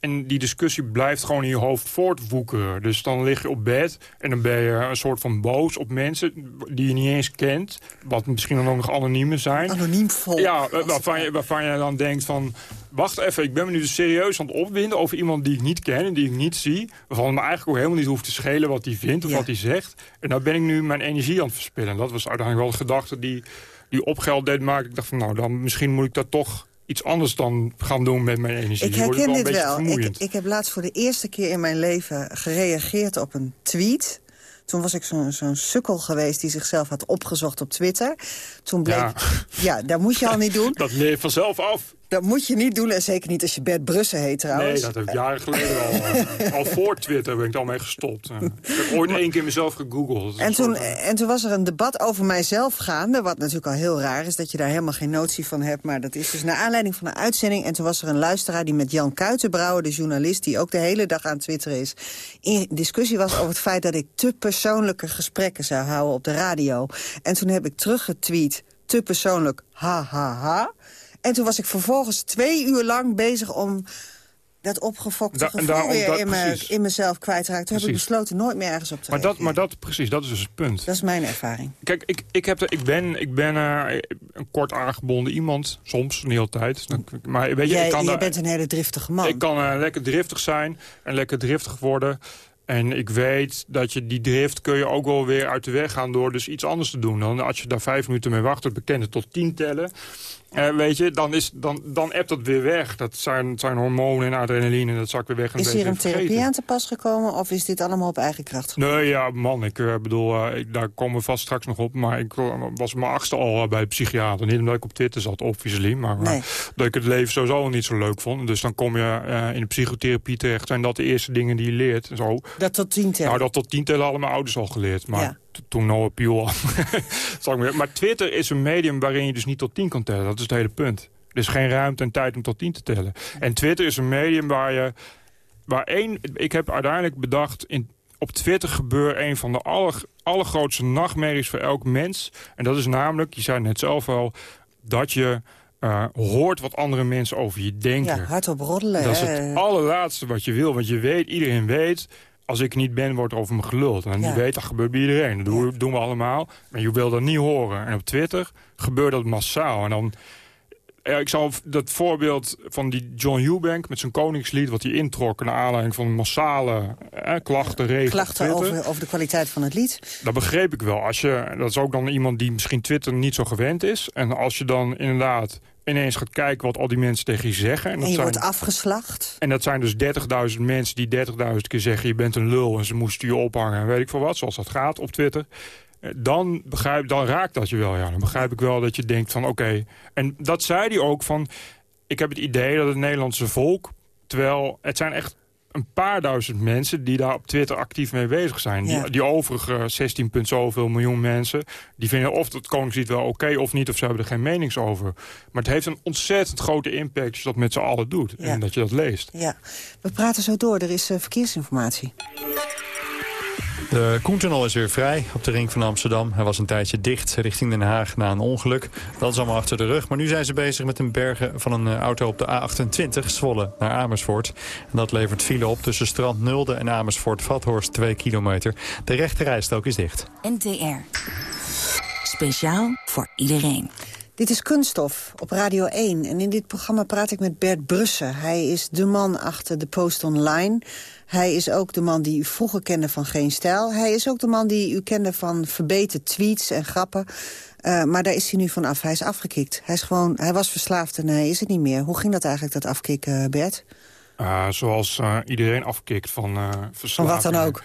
En die discussie blijft gewoon in je hoofd voortwoekeren. Dus dan lig je op bed en dan ben je een soort van boos op mensen... die je niet eens kent, wat misschien dan ook nog anoniemen zijn. Anoniem volk. Ja, waarvan je, waarvan je dan denkt van... wacht even, ik ben me nu dus serieus aan het opwinden... over iemand die ik niet ken en die ik niet zie... waarvan het me eigenlijk ook helemaal niet hoeft te schelen wat hij vindt of Ja. wat hij zegt. En daar ben ik nu mijn energie aan het verspillen. En dat was uiteindelijk wel de gedachte die, die opgeld deed maken. Ik dacht van, nou, dan misschien moet ik dat toch iets anders dan gaan doen met mijn energie. Ik herken wel dit wel. Ik, ik heb laatst voor de eerste keer in mijn leven gereageerd op een tweet. Toen was ik zo'n sukkel geweest die zichzelf had opgezocht op Twitter. Toen bleek... Ja. Ja, dat moet je al niet doen. [LAUGHS] Dat leer je vanzelf af. Dat moet je niet doen. En zeker niet als je Bert Brussen heet trouwens. Nee, dat heb ik jaren geleden al. eh, [LAUGHS] al voor Twitter ben ik al mee gestopt. Eh, ik heb ooit één keer mezelf gegoogeld. En toen, soort van- en toen was er een debat over mijzelf gaande. Wat natuurlijk al heel raar is, dat je daar helemaal geen notie van hebt. Maar dat is dus naar aanleiding van een uitzending. En toen was er een luisteraar die met Jan Kuitenbrouwer, de journalist... die ook de hele dag aan Twitter is, in discussie was over het feit... dat ik te persoonlijke gesprekken zou houden op de radio. En toen heb ik teruggetweet, te persoonlijk, ha, ha, ha. En toen was ik vervolgens twee uur lang bezig om... Dat opgefokte Da- gevoel daarom weer dat- in, me, in mezelf kwijt te raken. Toen heb ik besloten nooit meer ergens op te maar, dat, maar dat, precies, dat is dus het punt. Dat is mijn ervaring. Kijk, ik, ik, heb ik ben, ik ben eh, een kort aangebonden iemand. Soms, niet altijd. Dan- Maar weet je, Jij, ik kan, jij daar- bent een hele driftige man. ik kan eh, lekker driftig zijn en lekker driftig worden. En ik weet dat je die drift kun je ook wel weer uit de weg gaan... door dus iets anders te doen. Dan als je daar vijf minuten mee wacht, het bekende tot tien tellen... eh, weet je, dan, is, dan, dan appt dat weer weg. Dat zijn, zijn hormonen en adrenaline, dat zak weer weg. En is hier een therapie aan te pas gekomen of is dit allemaal op eigen kracht gebeurd? Nee, ja, man, ik eh, bedoel, ik, daar komen we vast straks nog op. Maar ik was mijn achtste al bij de psychiater. Niet omdat ik op Twitter zat, obviously. Maar Nee. dat ik het leven sowieso niet zo leuk vond. Dus dan kom je in de psychotherapie terecht. Zijn dat de eerste dingen die je leert? en Zo. Dat tot tien tellen. Nou, dat tot tien tellen hadden mijn ouders al geleerd. Maar Ja. Toen Noah Piel al. [LAUGHS] Zal ik maar, Twitter is een medium waarin je dus niet tot tien kan tellen. Dat is het hele punt. Er is geen ruimte en tijd om tot tien te tellen. En Twitter is een medium waar je... Waar één, ik heb uiteindelijk bedacht... In, op Twitter gebeurt een van de aller, allergrootste nachtmerries voor elk mens. En dat is namelijk, je zei het net zelf al... dat je eh, hoort wat andere mensen over je denken. ja, hardop roddelen. Dat is het allerlaatste wat je wil. Want je weet, iedereen weet... als ik niet ben, wordt er over me geluld. En Ja. je weet, dat gebeurt bij iedereen. Dat doen, we- doen we allemaal. Maar je wil dat niet horen. En op Twitter gebeurt dat massaal. En dan... Ja, ik zal dat voorbeeld van die John Eubank met zijn koningslied... wat hij introk naar aanleiding van massale eh, klachtenregen op Klachten over, over de kwaliteit van het lied. Dat begreep ik wel. Als je, dat is ook dan iemand die misschien Twitter niet zo gewend is. En als je dan inderdaad ineens gaat kijken wat al die mensen tegen je zeggen... En, En dat je zijn, wordt afgeslacht. en dat zijn dus 30.000 mensen die 30.000 keer zeggen... je bent een lul en ze moesten je ophangen en weet ik veel wat, zoals dat gaat op Twitter. dan, begrijp, dan raakt dat je wel. Ja. Dan begrijp ik wel dat je denkt van oké. En dat zei hij ook van... Ik heb het idee dat het Nederlandse volk... terwijl het zijn echt een paar duizend mensen die daar op Twitter actief mee bezig zijn. Die, die overige 16 punt zoveel miljoen mensen... die vinden of het Koningslied wel oké of niet... of ze hebben er geen menings over. Maar het heeft een ontzettend grote impact als je dat met z'n allen doet. En dat je dat leest. Ja. We praten zo door. Er is uh, verkeersinformatie. De Koentunnel is weer vrij op de ring van Amsterdam. Hij was een tijdje dicht richting Den Haag na een ongeluk. Dat is allemaal achter de rug. Maar nu zijn ze bezig met een bergen van een eh, auto op de A28, Zwolle, naar Amersfoort. En dat levert file op tussen Strand Nulde en Amersfoort-Vathorst 2 kilometer. De rechte rijstrook is dicht. NTR. Speciaal voor iedereen. Dit is Kunststof op Radio 1 en in dit programma praat ik met Bert Brussen. Hij is de man achter de Post Online. Hij is ook de man die u vroeger kende van Geen Stijl. Hij is ook de man die u kende van verbeterde tweets en grappen. Uh, maar daar is hij nu van af. Hij is afgekikt. Hij, is gewoon, hij was verslaafd en hij is het niet meer. Hoe ging dat eigenlijk, dat afkicken, Bert? Uh, zoals uh, iedereen afkikt van uh, Van wat dan ook?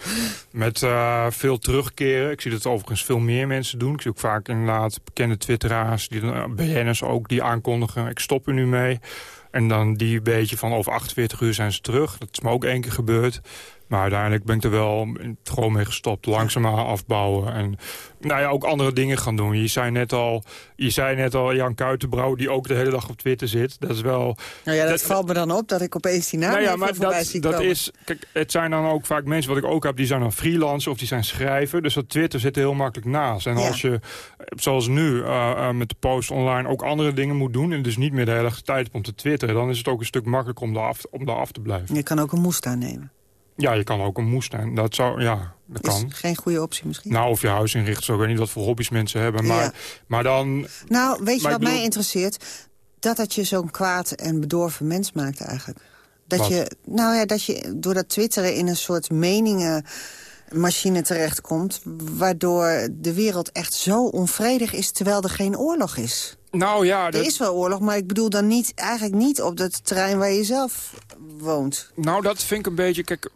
Met veel terugkeren. Ik zie dat overigens veel meer mensen doen. Ik zie ook vaak inderdaad bekende twitteraars, die, BN'ers ook, die aankondigen... ik stop er nu mee. En dan die beetje van over 48 uur zijn ze terug. Dat is me ook één keer gebeurd. Maar uiteindelijk ben ik er wel gewoon mee gestopt. Langzaam afbouwen. En nou ja, ook andere dingen gaan doen. Je zei net al, je zei net al Jan Kuitenbrouw... die ook de hele dag op Twitter zit. Dat is wel... Nou ja, dat, valt me dan op dat ik opeens die naam nou ja, maar dat, dat is, kijk, Het zijn dan ook vaak mensen wat ik ook heb... die zijn dan freelance of die zijn schrijver. Dus dat Twitter zit er heel makkelijk naast. En als je, zoals nu, uh, uh, met de post online... ook andere dingen moet doen... en dus niet meer de hele tijd om te twitteren... dan is het ook een stuk makkelijker om daar af, om daar af te blijven. Je kan ook een moestuin nemen. Ja, je kan ook een moestuin. Dat zou, ja, dat is kan. geen goede optie misschien. Nou, of je huis inricht. Zo, ik weet niet wat voor hobby's mensen hebben. Maar, maar dan... Nou, weet je wat mij interesseert? Dat dat je zo'n kwaad en bedorven mens maakt eigenlijk. Dat je, nou ja, dat je door dat twitteren in een soort meningenmachine terechtkomt... waardoor de wereld echt zo onvredig is, terwijl er geen oorlog is. Nou ja... Er is wel oorlog, maar ik bedoel dan niet, eigenlijk niet op dat terrein waar je zelf woont. Nou, dat vind ik een beetje... Kijk,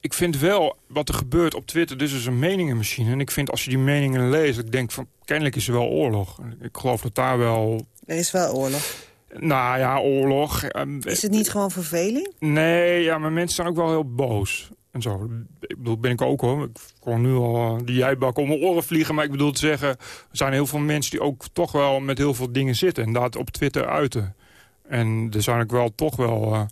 ik vind wel wat er gebeurt op Twitter, dus is een meningenmachine. En ik vind als je die meningen leest, ik denk van kennelijk is er wel oorlog. Ik geloof dat daar wel... Er is wel oorlog. Nou ja, oorlog. Ehm, is het niet gewoon verveling? Nee, ja, maar mensen zijn ook wel heel boos. En zo. Ik bedoel, ben ik ook hoor. Ik kon nu al uh, die jijbak om mijn oren vliegen. Maar ik bedoel te zeggen, er zijn heel veel mensen die ook toch wel met heel veel dingen zitten. En dat op Twitter uiten. En er zijn ook wel toch wel... Uh,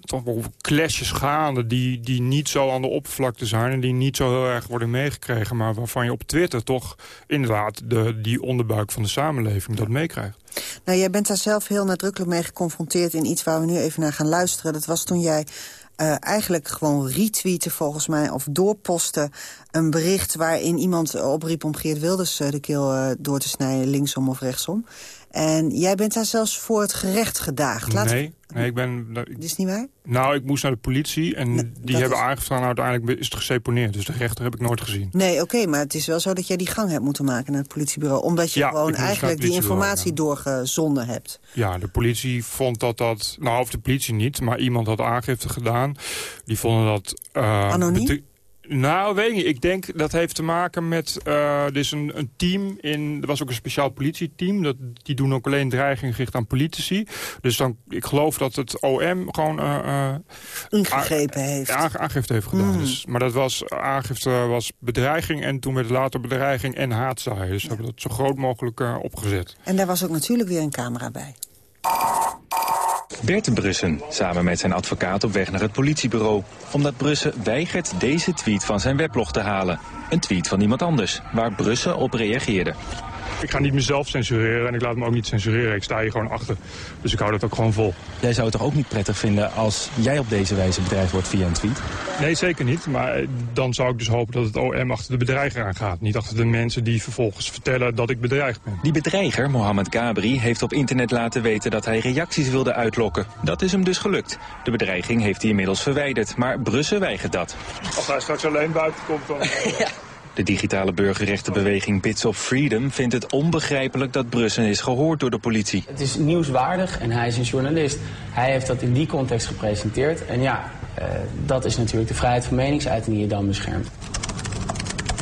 toch wel clashes gaande die, die niet zo aan de oppervlakte zijn... en die niet zo heel erg worden meegekregen... maar waarvan je op Twitter toch inderdaad de, die onderbuik van de samenleving dat meekrijgt. Nou, jij bent daar zelf heel nadrukkelijk mee geconfronteerd... in iets waar we nu even naar gaan luisteren. Dat was toen jij uh, eigenlijk gewoon retweeten volgens mij... of doorposten een bericht waarin iemand opriep om Geert Wilders uh, de keel uh, door te snijden... linksom of rechtsom. En jij bent daar zelfs voor het gerecht gedaagd. Laat nee, nee, ik ben... Dit is niet waar? Nou, ik moest naar de politie en die hebben is... aangestaan... uiteindelijk is het geseponeerd. Dus de rechter heb ik nooit gezien. Nee, oké, okay, maar het is wel zo dat jij die gang hebt moeten maken naar het politiebureau. Omdat je ja, gewoon eigenlijk die informatie ja. doorgezonden hebt. Ja, de politie vond dat dat... Nou, of de politie niet, maar iemand had aangifte gedaan. Die vonden dat... Uh, Anoniem? Nou, weet ik niet. Ik denk dat heeft te maken met... Uh, er is een, een, team in... Er was ook een speciaal politieteam. Dat, die doen ook alleen dreiging gericht aan politici. Dus dan, ik geloof dat het OM gewoon... Uh, Ingegrepen heeft. Aangifte heeft gedaan. Mm. Dus, maar dat was, aangifte was bedreiging. En toen werd later bedreiging en haatzaaien. Dus ja. hebben dat zo groot mogelijk opgezet. En daar was ook natuurlijk weer een camera bij. Bert Brussen, samen met zijn advocaat op weg naar het politiebureau. Omdat Brussen weigert deze tweet van zijn weblog te halen. Een tweet van iemand anders, waar Brussen op reageerde. Ik ga niet mezelf censureren en ik laat me ook niet censureren. Ik sta hier gewoon achter. Dus ik hou dat ook gewoon vol. Jij zou het toch ook niet prettig vinden als jij op deze wijze bedreigd wordt via een tweet? Nee, zeker niet. Maar eh, dan zou ik dus hopen dat het OM achter de bedreiger aangaat. Niet achter de mensen die vervolgens vertellen dat ik bedreigd ben. Die bedreiger, Mohammed Gabri, heeft op internet laten weten dat hij reacties wilde uitlokken. Dat is hem dus gelukt. De bedreiging heeft hij inmiddels verwijderd, maar Brussen weigert dat. Als hij straks alleen buiten komt dan... [LAUGHS] ja. De digitale burgerrechtenbeweging Bits of Freedom vindt het onbegrijpelijk dat Brussen is gehoord door de politie. Het is nieuwswaardig en hij is een journalist. Hij heeft dat in die context gepresenteerd. En ja, uh, dat is natuurlijk de vrijheid van meningsuiting die je dan beschermt.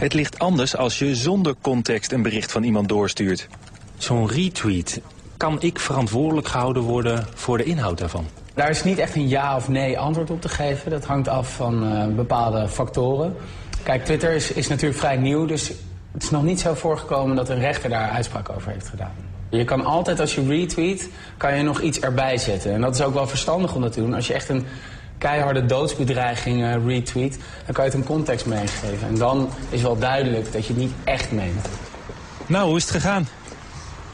Het ligt anders als je zonder context een bericht van iemand doorstuurt. Zo'n retweet, kan ik verantwoordelijk gehouden worden voor de inhoud daarvan? Daar is niet echt een ja of nee antwoord op te geven. Dat hangt af van uh, bepaalde factoren. Kijk, Twitter is, is natuurlijk vrij nieuw, dus het is nog niet zo voorgekomen dat een rechter daar uitspraak over heeft gedaan. Je kan altijd als je retweet, kan je nog iets erbij zetten. En dat is ook wel verstandig om dat te doen. Als je echt een keiharde doodsbedreiging uh, retweet, dan kan je het een context meegeven. En dan is wel duidelijk dat je het niet echt meent. Nou, hoe is het gegaan?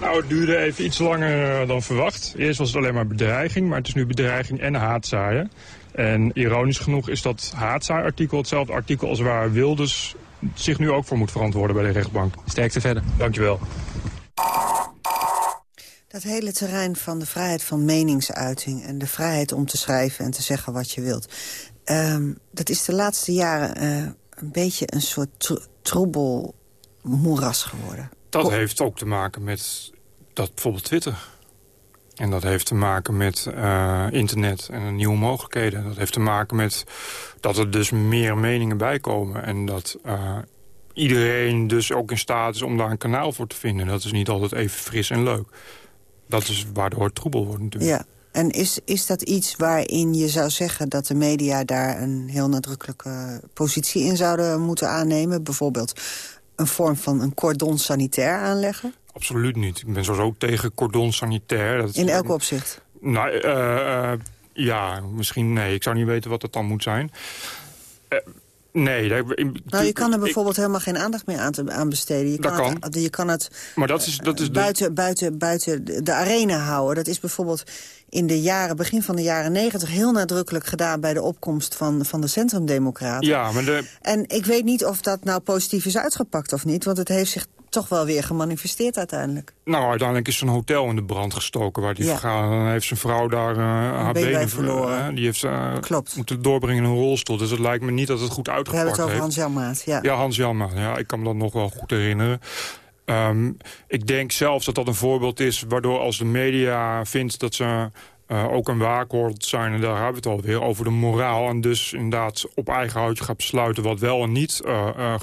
Nou, het duurde even iets langer dan verwacht. Eerst was het alleen maar bedreiging, maar het is nu bedreiging en haatzaaien. En ironisch genoeg is dat haatzaaiartikel hetzelfde artikel als waar Wilders zich nu ook voor moet verantwoorden bij de rechtbank. Sterkte verder. Dankjewel. Dat hele terrein van de vrijheid van meningsuiting... en de vrijheid om te schrijven en te zeggen wat je wilt... Um, dat is de laatste jaren uh, een beetje een soort troebel moeras geworden. Dat heeft ook te maken met dat bijvoorbeeld Twitter. En dat heeft te maken met uh, internet en nieuwe mogelijkheden. Dat heeft te maken met dat er dus meer meningen bij komen. En dat uh, iedereen dus ook in staat is om daar een kanaal voor te vinden. Dat is niet altijd even fris en leuk. Dat is waardoor het troebel wordt natuurlijk. Ja. En is, is dat iets waarin je zou zeggen dat de media daar een heel nadrukkelijke positie in zouden moeten aannemen? Bijvoorbeeld een vorm van een cordon sanitair aanleggen? Absoluut niet. Ik ben sowieso tegen cordon sanitair. Dat in elk opzicht? Nou, uh, uh, ja, misschien nee. Ik zou niet weten wat dat dan moet zijn. Uh, Nee. nou, je kan er bijvoorbeeld helemaal geen aandacht meer aan, aan besteden. Je dat kan. Het, je kan het maar dat is, dat is buiten, de... buiten, buiten de arena houden. Dat is bijvoorbeeld in de jaren, begin van de jaren negentig... heel nadrukkelijk gedaan bij de opkomst van, van de Centrumdemocraten. Ja, maar de... En ik weet niet of dat nou positief is uitgepakt of niet. Want het heeft zich toch wel weer gemanifesteerd uiteindelijk. Nou, uiteindelijk is zijn hotel in de brand gestoken waar die ja. vergaan. Dan heeft zijn vrouw daar uh, haar benen verloren. die heeft uh, Klopt. moeten doorbrengen in een rolstoel. Dus het lijkt me niet dat het goed uitgepakt heeft. We hebben het over Hans Janmaat, ja. Ja, Hans Janmaat. Ja, ik kan me dat nog wel goed herinneren. Um, ik denk zelfs dat dat een voorbeeld is waardoor als de media vindt dat ze uh, ook een waakwoord zijn, en daar hebben we het alweer, over de moraal. En dus inderdaad op eigen houtje gaat besluiten wat wel en niet uh, uh,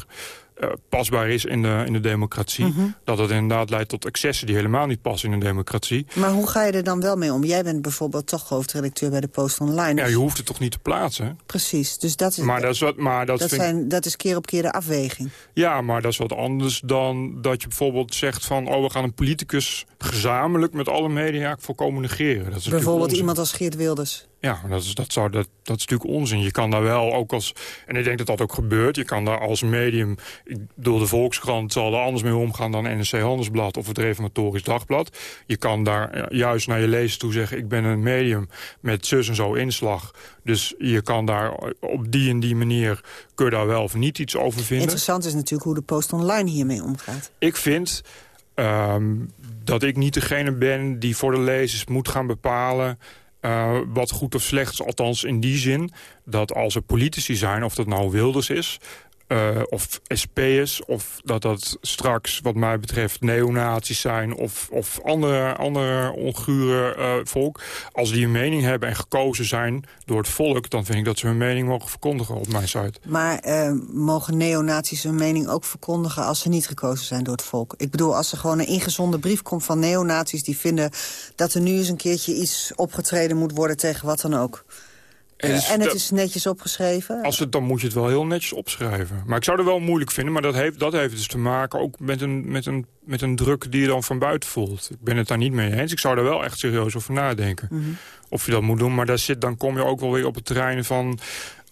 uh, pasbaar is in de, in de democratie. Mm -hmm. Dat het inderdaad leidt tot excessen die helemaal niet passen in een democratie. Maar hoe ga je er dan wel mee om? Jij bent bijvoorbeeld toch hoofdredacteur bij de Post Online. Dus... Ja, je hoeft het toch niet te plaatsen? Precies, dus dat is, maar dat is, wat, maar dat dat vind... zijn, dat is keer op keer de afweging. Ja, maar dat is wat anders dan dat je bijvoorbeeld zegt van... oh, we gaan een politicus gezamenlijk met alle media voorkomen negeren. Dat is bijvoorbeeld iemand als Geert Wilders. Ja, dat is, dat, zou, dat, dat is natuurlijk onzin. Je kan daar wel ook als... En ik denk dat dat ook gebeurt. Je kan daar als medium... Door de Volkskrant zal er anders mee omgaan dan NRC Handelsblad... of het Reformatorisch Dagblad. Je kan daar juist naar je lezer toe zeggen... ik ben een medium met zus en zo inslag. Dus je kan daar op die en die manier... kun je daar wel of niet iets over vinden. Interessant is natuurlijk hoe de Post Online hiermee omgaat. Ik vind... Um, dat ik niet degene ben die voor de lezers moet gaan bepalen... Uh, wat goed of slecht is, althans in die zin... dat als er politici zijn, of dat nou Wilders is... Uh, of SP'ers, of dat dat straks wat mij betreft neonazies zijn... of, of andere, andere ongure uh, volk. Als die een mening hebben en gekozen zijn door het volk... dan vind ik dat ze hun mening mogen verkondigen op mijn site. Maar uh, mogen neonazies hun mening ook verkondigen... als ze niet gekozen zijn door het volk? Ik bedoel, als er gewoon een ingezonde brief komt van neonazies... die vinden dat er nu eens een keertje iets opgetreden moet worden tegen wat dan ook... En, en het is netjes opgeschreven? Als het, dan moet je het wel heel netjes opschrijven. Maar ik zou het wel moeilijk vinden. Maar dat heeft, dat heeft dus te maken ook met een, met, een, met een druk die je dan van buiten voelt. Ik ben het daar niet mee eens. Ik zou er wel echt serieus over nadenken. Mm -hmm. Of je dat moet doen. Maar daar zit, dan kom je ook wel weer op het terrein van...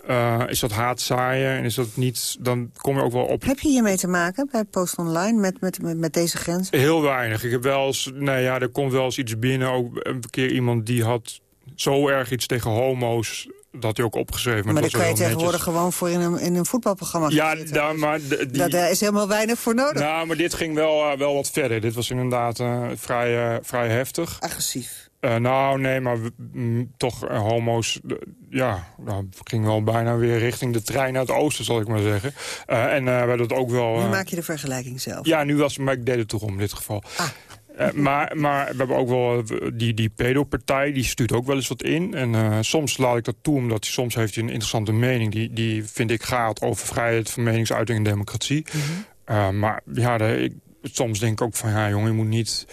Uh, is dat haatzaaien en is dat niet, dan kom je ook wel op... Heb je hiermee te maken bij Post Online met, met, met, deze grenzen? Heel weinig. Ik heb wel eens, nou ja, er komt wel eens iets binnen. Ook een keer iemand die had zo erg iets tegen homo's dat hij ook opgeschreven. Maar, maar daar kan je tegenwoordig netjes. gewoon voor in een, in een voetbalprogramma Ja, daar, maar die, dat, daar is helemaal weinig voor nodig. Nou, maar dit ging wel, uh, wel wat verder. Dit was inderdaad uh, vrij, uh, vrij heftig. Agressief. nou, nee, maar mm, toch homo's... ja, nou, ging wel bijna weer richting de trein naar het oosten, zal ik maar zeggen. en we dat ook wel... nu maak je de vergelijking zelf. Ja, nu was maar ik deed het toch om in dit geval. Ah. Eh, maar, maar we hebben ook wel eh, die, die pedopartij, die stuurt ook wel eens wat in. En eh, soms laat ik dat toe, omdat hij soms heeft hij een interessante mening. Die, die vind ik gaat over vrijheid van meningsuiting en democratie. Mhm. maar ja, de, ik, soms denk ik ook van, ja jongen, je moet niet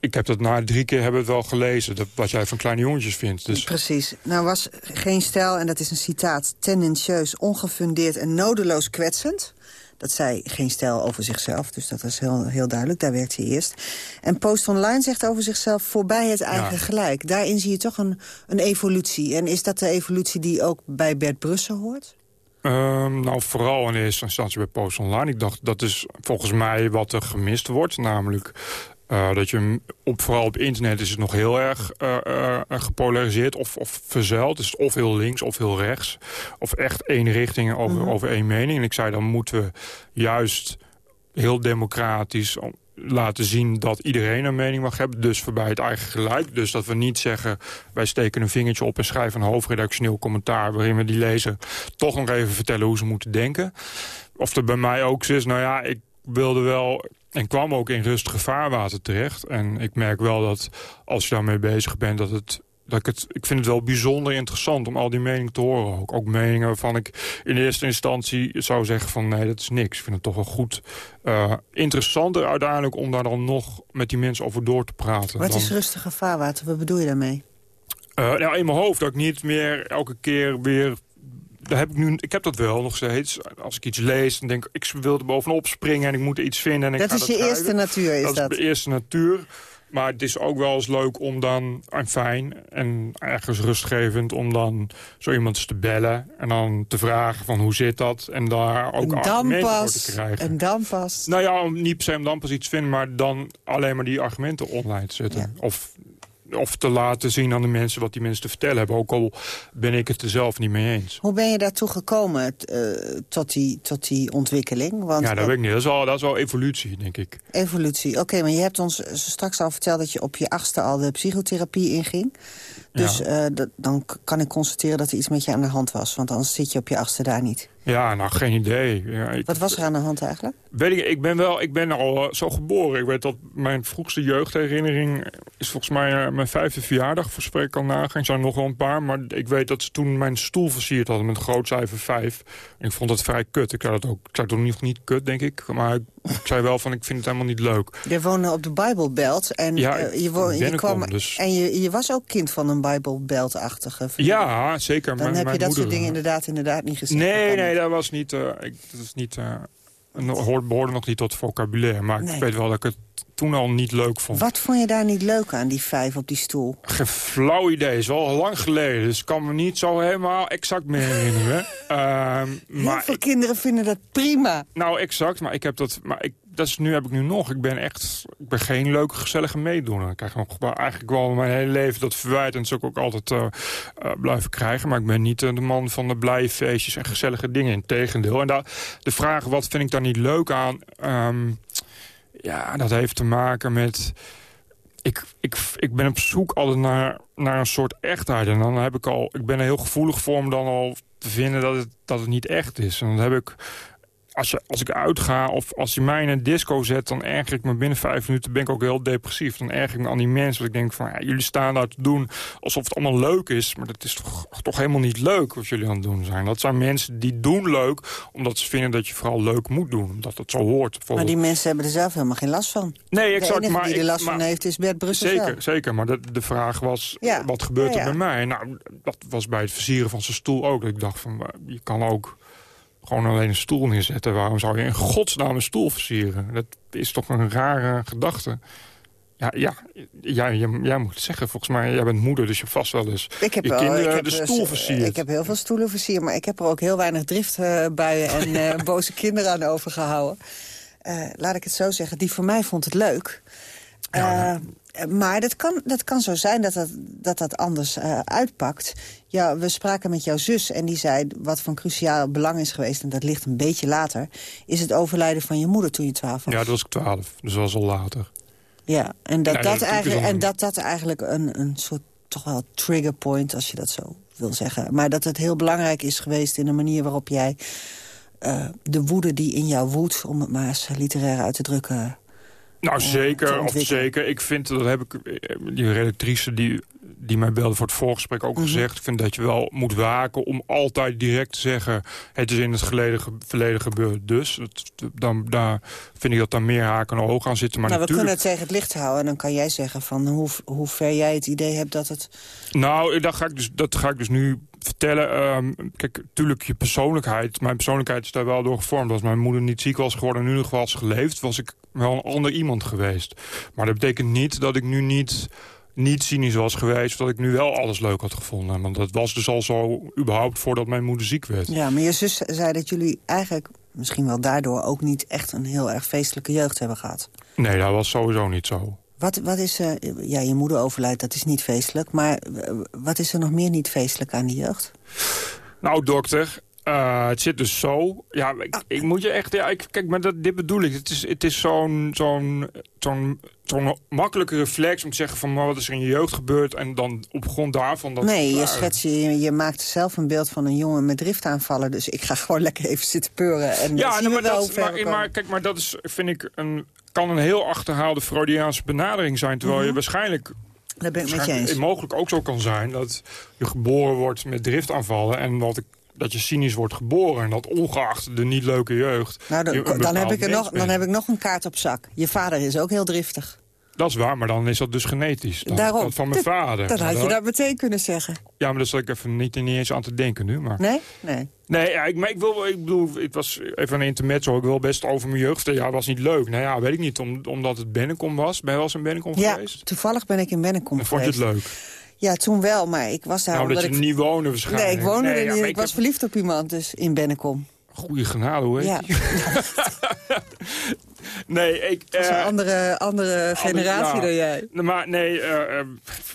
ik heb dat na drie keer hebben het wel gelezen, dat, wat jij van kleine jongetjes vindt. Dus... Precies. Nou was geen stijl, en dat is een citaat... tendentieus, ongefundeerd en nodeloos kwetsend. Dat zei geen stijl over zichzelf, dus dat was heel, heel duidelijk. Daar werkt hij eerst. En Post Online zegt over zichzelf voorbij het eigen gelijk. Daarin zie je toch een, een evolutie. En is dat de evolutie die ook bij Bert Brussen hoort? Um, nou, vooral in eerste instantie bij Post Online. Ik dacht, dat is volgens mij wat er gemist wordt. Namelijk uh, dat je op, vooral op internet is het nog heel erg uh, uh, gepolariseerd of, of verzuild. Dus of heel links of heel rechts. Of echt één richting over, mhm. over één mening. En ik zei, dan moeten we juist heel democratisch laten zien dat iedereen een mening mag hebben. Dus voorbij het eigen gelijk. Dus dat we niet zeggen, wij steken een vingertje op en schrijven een hoofdredactioneel commentaar... waarin we die lezer toch nog even vertellen hoe ze moeten denken. Of er bij mij ook is, nou ja, ik wilde wel en kwam ook in rustig vaarwater terecht. En ik merk wel dat als je daarmee bezig bent... dat het dat ik, het, ik vind het wel bijzonder interessant om al die meningen te horen. Ook, ook meningen waarvan ik in eerste instantie zou zeggen van nee, dat is niks. Ik vind het toch wel goed uh, interessanter uiteindelijk om daar dan nog met die mensen over door te praten. Wat is rustige vaarwater? Wat bedoel je daarmee? Uh, nou, in mijn hoofd dat ik niet meer elke keer weer daar heb ik, nu, ik heb dat wel nog steeds. Als ik iets lees, dan denk ik, ik wil er bovenop springen en ik moet iets vinden. En dat is je eerste natuur, is dat? Dat is de eerste natuur. Maar het is ook wel eens leuk om dan, en fijn en ergens rustgevend... om dan zo iemand eens te bellen en dan te vragen van hoe zit dat... en daar ook en argumenten voor te krijgen. En dan pas? Nou ja, niet per se om dan pas iets te vinden... maar dan alleen maar die argumenten online te zetten. Of of te laten zien aan de mensen wat die mensen te vertellen hebben. Ook al ben ik het er zelf niet mee eens. Hoe ben je daartoe gekomen uh, tot, die, tot die ontwikkeling? Want ja, dat weet ik niet. Dat is wel, dat is wel evolutie, denk ik. Evolutie. Oké, maar je hebt ons straks al verteld... dat je op je achtste al de psychotherapie inging. Dus uh, dan kan ik constateren dat er iets met je aan de hand was. Want anders zit je op je achtste daar niet. Ja, nou, geen idee. Ja, ik, Wat was er aan de hand eigenlijk? Weet ik, ik ben wel, ik ben al uh, zo geboren. Ik weet dat mijn vroegste jeugdherinnering is volgens mij uh, mijn vijfde verjaardag. Voor spreek al nagaan. Er zijn nog wel een paar. Maar ik weet dat ze toen mijn stoel versierd hadden met een groot cijfer 5. En ik vond dat vrij kut. Ik zei dat ook, ik zei het niet, niet kut, denk ik. Maar ik, ik, zei wel van, ik vind het helemaal niet leuk. Je woonde op de Bijbelbelt. En, ja, uh, je, je kwam, dus... En je, je was ook kind van een Bijbelbelt-achtige Ja, zeker. Dan heb je dat soort dingen inderdaad, inderdaad niet gezien. Nee, nee, dat was niet... Uh, ik, dat is niet uh, hoort, behoorde nog niet tot vocabulaire. Maar ik weet wel dat ik het toen al niet leuk vond. Wat vond je daar niet leuk aan, die vijf op die stoel? Geen flauw idee. is al lang geleden. Dus ik kan me niet zo helemaal exact meer herinneren. uh, [LAUGHS] Heel veel kinderen vinden dat prima. Nou, exact. Maar ik heb dat... Maar ik, dat is, nu heb ik nu nog. Ik ben echt... Ik ben geen leuke, gezellige meedoener. Ik krijg nog eigenlijk wel mijn hele leven dat verwijt. En dat zou ik ook altijd uh, uh, blijven krijgen. Maar ik ben niet uh, de man van de blije feestjes en gezellige dingen. Integendeel. En da de vraag, wat vind ik daar niet leuk aan... Um, ja, dat heeft te maken met... Ik, ik, ik ben op zoek altijd naar, naar een soort echtheid. En dan heb ik al... Ik ben er heel gevoelig voor om dan al te vinden dat het, dat het niet echt is. En dan heb ik als, je, als ik uitga of als je mij in een disco zet... dan erger ik me binnen vijf minuten, ben ik ook heel depressief. Dan erger ik me aan die mensen. Dat ik denk van, ja, jullie staan daar te doen alsof het allemaal leuk is. Maar dat is toch, toch helemaal niet leuk wat jullie aan het doen zijn. Dat zijn mensen die doen leuk, omdat ze vinden dat je vooral leuk moet doen. Omdat het zo hoort. Maar die mensen hebben er zelf helemaal geen last van. Nee, exact. De enige maar die er last van heeft is Bert Brussel Zeker, zeker. Maar de, de vraag was, ja. wat gebeurt ja. er bij mij? Nou, dat was bij het versieren van zijn stoel ook. Dat ik dacht van, je kan ook gewoon alleen een stoel neerzetten. Waarom zou je in godsnaam een stoel versieren? Dat is toch een rare gedachte. Ja, ja, ja jij, jij moet het zeggen. Volgens mij, jij bent moeder, dus je hebt vast wel eens ik heb je wel, kinderen ik heb de stoel versierd. Ik heb heel veel stoelen versierd, maar ik heb er ook heel weinig driftbuien en uh, [LAUGHS] boze kinderen aan overgehouden. Uh, laat ik het zo zeggen, die voor mij vond het leuk. Ja, uh, maar dat kan, dat kan zo zijn dat dat, dat, dat anders uitpakt. Ja, we spraken met jouw zus en die zei... wat van cruciaal belang is geweest, en dat ligt een beetje later... is het overlijden van je moeder toen je twaalf was. Ja, dat was ik twaalf, dus dat was al later. Ja, en dat, ja, dat, dat, eigenlijk, en dat dat eigenlijk een, een soort toch wel trigger point, als je dat zo wil zeggen. Maar dat het heel belangrijk is geweest in de manier waarop jij... Uh, de woede die in jou woedt, om het maar eens literair uit te drukken Nou, te zeker. Of zeker. Ik vind, dat heb ik eh, die redactrice die, die mij belde voor het voorgesprek ook Mhm. gezegd. Ik vind dat je wel moet waken om altijd direct te zeggen... het is in het geleden, ge- verleden gebeurd. Dus het, dan, daar vind ik dat daar meer haken en ogen aan zitten. Maar nou, we kunnen het tegen het licht houden. En dan kan jij zeggen van hoe, hoe ver jij het idee hebt dat het... Nou, dat ga ik dus, dat ga ik dus nu vertellen. Ehm, kijk, natuurlijk je persoonlijkheid. Mijn persoonlijkheid is daar wel door gevormd. Als mijn moeder niet ziek was geworden en nu nog was geleefd... was ik wel een ander iemand geweest. Maar dat betekent niet dat ik nu niet, niet cynisch was geweest... dat ik nu wel alles leuk had gevonden. Want dat was dus al zo überhaupt voordat mijn moeder ziek werd. Ja, maar je zus zei dat jullie eigenlijk misschien wel daardoor ook niet echt een heel erg feestelijke jeugd hebben gehad. Nee, dat was sowieso niet zo. Wat, wat is, eh, ja, je moeder overlijdt, dat is niet feestelijk. Maar eh, wat is er nog meer niet feestelijk aan die jeugd? Nou, dokter, eh, het zit dus zo. Ja, ik, ik moet je echt... Ja, ik, kijk, maar dat, dit bedoel ik. Het is, het is zo'n zo'n zo'n zo'n makkelijke reflex om te zeggen van... maar wat is er in je jeugd gebeurd? En dan op grond daarvan... Dat, nee, je, schets, je, je maakt zelf een beeld van een jongen met driftaanvallen. Dus ik ga gewoon lekker even zitten peuren. En Ja, nou, maar, dat, maar, maar kijk, maar dat is, vind ik, een, kan een heel achterhaalde Freudiaanse benadering zijn. Terwijl je waarschijnlijk Daar ben ik met je eens. mogelijk ook zo kan zijn dat je geboren wordt met driftaanvallen en dat, ik, dat je cynisch wordt geboren. En dat ongeacht de niet leuke jeugd. Nou, dan, je een dan, heb ik er nog, dan heb ik nog een kaart op zak. Je vader is ook heel driftig. Dat is waar, maar dan is dat dus genetisch. Dan, Daarom. dat van mijn Dat- vader. Dat had Maar je dat meteen kunnen zeggen. Ja, maar daar zat ik even niet, niet eens aan te denken nu. Maar... Nee? Nee. Nee, ja, ik, maar ik, wil, ik bedoel, het was even een intermezzo. Ik wil best over mijn jeugd. Ja, was niet leuk. Nou ja, weet ik niet, om, omdat het Bennekom was. Ben je wel eens in Bennekom Ja, geweest? toevallig ben ik in Bennekom En vond je het geweest. leuk? Ja, toen wel, maar ik was daar Nou, omdat dat je ik... niet woonde waarschijnlijk. Nee, ik woonde Nee, er ja, niet. Ik ik was verliefd op iemand, dus in Bennekom. Goeie genade, hoe heet Ja. [LAUGHS] Nee, ik... Dat is eh, een andere, andere generatie ja. dan jij. Nee, Maar nee, eh, eh,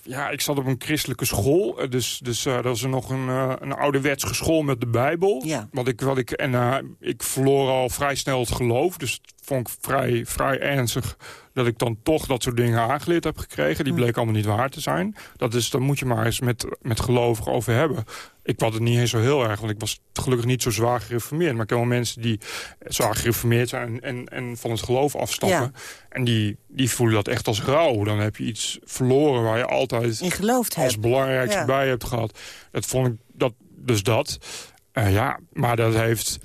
ja, ik zat op een christelijke school. Dus, dus eh, dat was er nog een, een ouderwetse school met de Bijbel. Ja. Wat ik, wat ik, en eh, ik verloor al vrij snel het geloof. Dus het vond ik vrij, vrij ernstig dat ik dan toch dat soort dingen aangeleerd heb gekregen. Die bleken allemaal niet waar te zijn. Dat is, daar moet je maar eens met, met gelovigen over hebben. Ik had het niet eens zo heel erg, want ik was gelukkig niet zo zwaar gereformeerd. Maar ik ken wel mensen die zwaar gereformeerd zijn en, en, van het geloof afstappen. Ja. En die, die voelen dat echt als rouw. Dan heb je iets verloren waar je altijd In geloofd als hebt. belangrijkste Ja. bij hebt gehad. Dat vond ik, dat, dus dat. Eh, ja, maar dat heeft...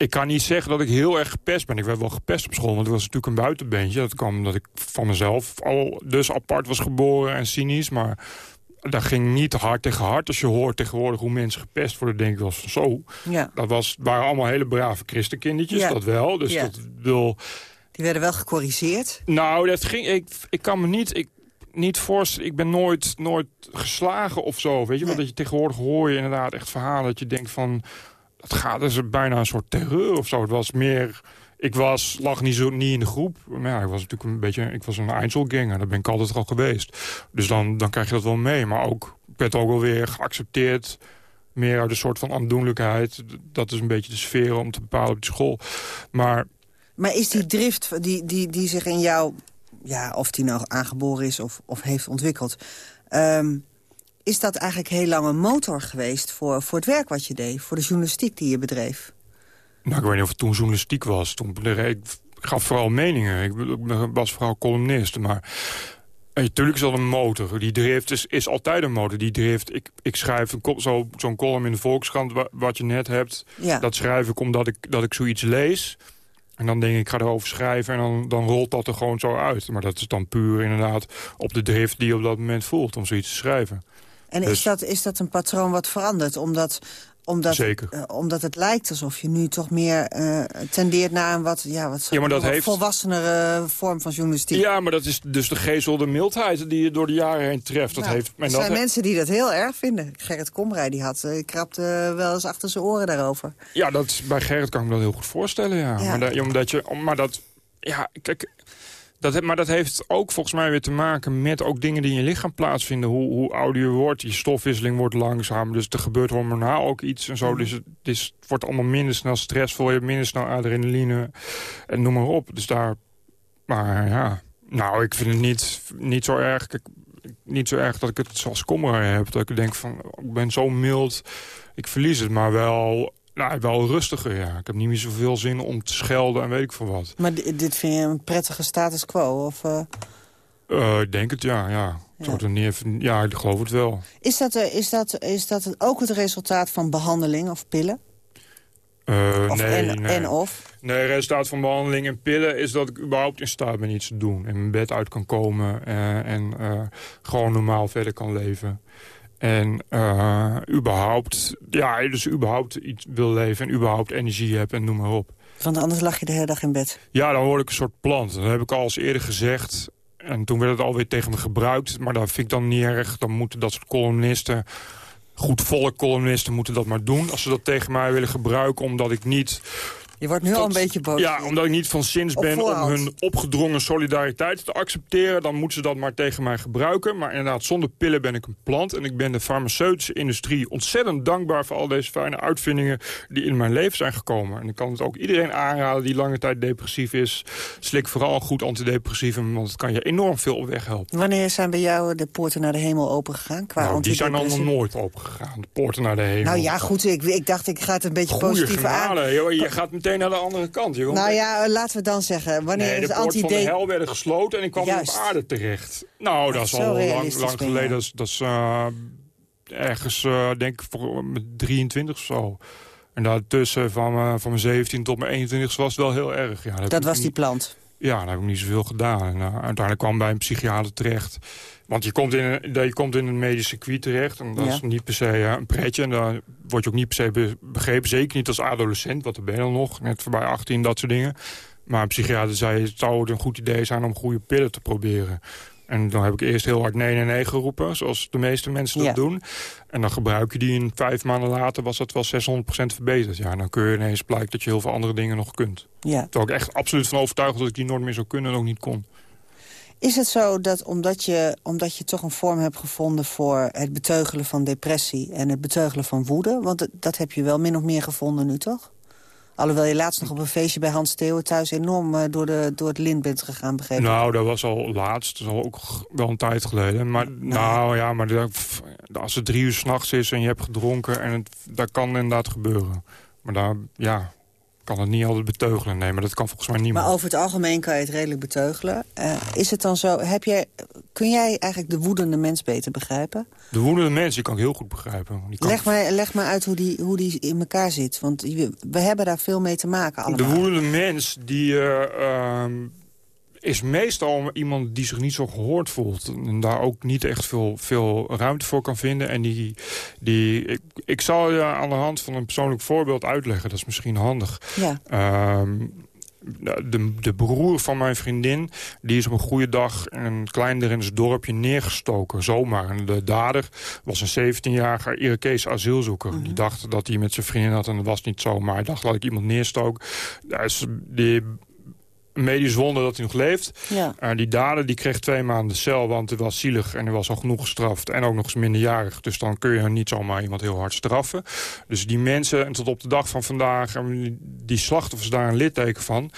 Ik kan niet zeggen dat ik heel erg gepest ben. Ik werd wel gepest op school, want ik was natuurlijk een buitenbeentje. Dat kwam omdat ik van mezelf al dus apart was geboren en cynisch. Maar dat ging niet hard tegen hard. Als je hoort tegenwoordig hoe mensen gepest worden, denk ik wel van zo. Ja. Dat was, waren allemaal hele brave christenkindertjes, Ja. dat wel. Dus Ja. dat wil... Die werden wel gecorrigeerd. Nou, dat ging, ik, ik kan me niet, ik, niet voorstellen. Ik ben nooit, nooit geslagen of zo. Weet je, want dat je tegenwoordig hoor je inderdaad echt verhalen dat je denkt van. Dat gaat dus bijna een soort terreur of zo. Het was meer. Ik was, lag niet, zo, niet in de groep. Maar ja, ik was natuurlijk een beetje. Ik was een Einzelganger. Dat ben ik altijd al geweest. Dus dan, dan krijg je dat wel mee. Maar ook, ik werd ook wel weer geaccepteerd. Meer uit een soort van aandoenlijkheid. Dat is een beetje de sfeer om te bepalen op de school. Maar Maar is die drift die, die, die zich in jou... Ja, of die nou aangeboren is of, of heeft ontwikkeld... ehm, is dat eigenlijk heel lang een motor geweest voor, voor het werk wat je deed? Voor de journalistiek die je bedreef? Nou, ik weet niet of het toen journalistiek was. Toen, ik gaf vooral meningen. Ik, was vooral columnist. Maar natuurlijk is dat een motor. Die drift is, is altijd een motor. Die drift, ik, ik schrijf zo'n zo, zo'n column in de Volkskrant... Wa, wat je net hebt. Ja. Dat schrijf ik omdat ik, dat ik zoiets lees. En dan denk ik, ik ga erover schrijven. En dan, dan rolt dat er gewoon zo uit. Maar dat is dan puur inderdaad op de drift die je op dat moment voelt... om zoiets te schrijven. En Dus- is, dat, is dat een patroon wat verandert? Omdat, omdat, Zeker. eh, omdat het lijkt alsof je nu toch meer eh, tendeert naar een wat, ja, wat, Ja, maar dat wat heeft- volwassenere vorm van journalistiek. Ja, maar dat is dus de gezelde mildheid die je door de jaren heen treft. Dat Nou, heeft, en er dat zijn mensen die dat heel erg vinden. Gerrit Komrij die had, eh, krabde wel eens achter zijn oren daarover. Ja, dat, bij Gerrit kan ik me dat heel goed voorstellen, ja. Ja. Maar, dat, omdat je, maar dat, ja, kijk, dat, maar dat heeft ook volgens mij weer te maken met ook dingen die in je lichaam plaatsvinden. Hoe, hoe ouder je wordt, je stofwisseling wordt langzamer. Dus er gebeurt hormonaal ook iets en zo. Dus het, is, het wordt allemaal minder snel stressvol. Je hebt minder snel adrenaline en noem maar op. Dus daar, maar ja, nou, ik vind het niet, niet zo erg. Kijk, niet zo erg dat ik het zoals kommer heb. Dat ik denk van, ik ben zo mild, ik verlies het. Maar wel Nou, wel rustiger, ja. Ik heb niet meer zoveel zin om te schelden en weet ik veel wat. Maar dit vind je een prettige status quo? Of, uh... ik denk het, ja. ja. Ja. Neer, ja, ik geloof het wel. Is dat, is, dat, is dat ook het resultaat van behandeling of pillen? Uh, of nee, en, nee. en of? Nee, het resultaat van behandeling en pillen is dat ik überhaupt in staat ben iets te doen. En mijn bed uit kan komen en uh, gewoon normaal verder kan leven. En überhaupt, ja, dus überhaupt iets wil leven en überhaupt energie heb en noem maar op. Want anders lag je de hele dag in bed? Ja, dan word ik een soort plant. Dat heb ik al eens eerder gezegd. En toen werd het alweer tegen me gebruikt. Maar dat vind ik dan niet erg. Dan moeten dat soort columnisten, goed volk columnisten, moeten dat maar doen. Als ze dat tegen mij willen gebruiken, omdat ik niet... Je wordt nu al een beetje boos. Ja, omdat ik niet van zins ben om hun opgedrongen solidariteit te accepteren... dan moeten ze dat maar tegen mij gebruiken. Maar inderdaad, zonder pillen ben ik een plant. En ik ben de farmaceutische industrie ontzettend dankbaar... voor al deze fijne uitvindingen die in mijn leven zijn gekomen. En ik kan het ook iedereen aanraden die lange tijd depressief is. Slik vooral goed antidepressieve, want het kan je enorm veel op weg helpen. Wanneer zijn bij jou de poorten naar de hemel opengegaan? Qua nou, die zijn al nog nooit opengegaan, de poorten naar de hemel. Nou ja, goed, ik, ik dacht ik ga het een beetje Goeie positief aan. Je gaat meteen naar de andere kant. Joh. Nou ja, laten we dan zeggen. Wanneer nee, de is poort van de hel werden gesloten en ik kwam Juist. op aarde terecht. Nou, dat is al lang, lang geleden. Dat is, dat is uh, ergens, uh, denk ik, voor 23 of zo. En daartussen van, uh, van mijn 17 tot mijn 21 was het wel heel erg. Ja, dat, dat was die plant? Ja, daar heb ik niet zoveel gedaan. En, uiteindelijk kwam bij een psychiater terecht. Want je komt in een, je komt in een medisch circuit terecht. En dat ja. is niet per se een pretje. En daar word je ook niet per se begrepen. Zeker niet als adolescent, want dan ben je dan nog. Net voorbij 18, dat soort dingen. Maar een psychiater zei, het zou een goed idee zijn om goede pillen te proberen. En dan heb ik eerst heel hard nee, nee, nee geroepen, zoals de meeste mensen dat ja. doen. En dan gebruik je die en vijf maanden later was dat wel 600% verbeterd. Ja, dan kun je ineens blijkt dat je heel veel andere dingen nog kunt. Ja. Terwijl ik echt absoluut van overtuigd dat ik die nooit meer zou kunnen en ook niet kon. Is het zo dat omdat je, omdat je toch een vorm hebt gevonden... voor het beteugelen van depressie en het beteugelen van woede... want dat heb je wel min of meer gevonden nu, toch? Alhoewel je laatst nog op een feestje bij Hans Theo thuis enorm uh, door, de, door het lint bent gegaan, begrepen. Nou, dat was al laatst. Dat is al ook wel een tijd geleden. Maar nou, nou ja, maar dat, als het drie uur s'nachts is en je hebt gedronken... en het, dat kan inderdaad gebeuren. Maar daar, ja, kan het niet altijd beteugelen. Nee, maar dat kan volgens mij niemand. Maar over het algemeen kan je het redelijk beteugelen. Uh, is het dan zo, heb jij, kun jij eigenlijk de woedende mens beter begrijpen? De woedende mens, die kan ik heel goed begrijpen. Die kan... leg, maar, leg maar uit hoe die, hoe die in elkaar zit. Want we hebben daar veel mee te maken allemaal. De woedende mens, die... Uh, uh, is meestal iemand die zich niet zo gehoord voelt. En daar ook niet echt veel, veel ruimte voor kan vinden. En die, die, ik, ik zal je aan de hand van een persoonlijk voorbeeld uitleggen. Dat is misschien handig. Ja. Um, de, de broer van mijn vriendin, die is op een goede dag in een klein dorpje neergestoken, zomaar. En de dader was een 17-jarige Irakese asielzoeker. Mm -hmm. Die dacht dat hij met zijn vriendin had en dat was niet zo. Maar hij dacht dat ik iemand neerstook. Die medisch wonder dat hij nog leeft. Ja. Uh, die dader die kreeg twee maanden cel, want hij was zielig en hij was al genoeg gestraft. En ook nog eens minderjarig, dus dan kun je niet zomaar iemand heel hard straffen. Dus die mensen, en tot op de dag van vandaag, die slachtoffers daar een litteken van.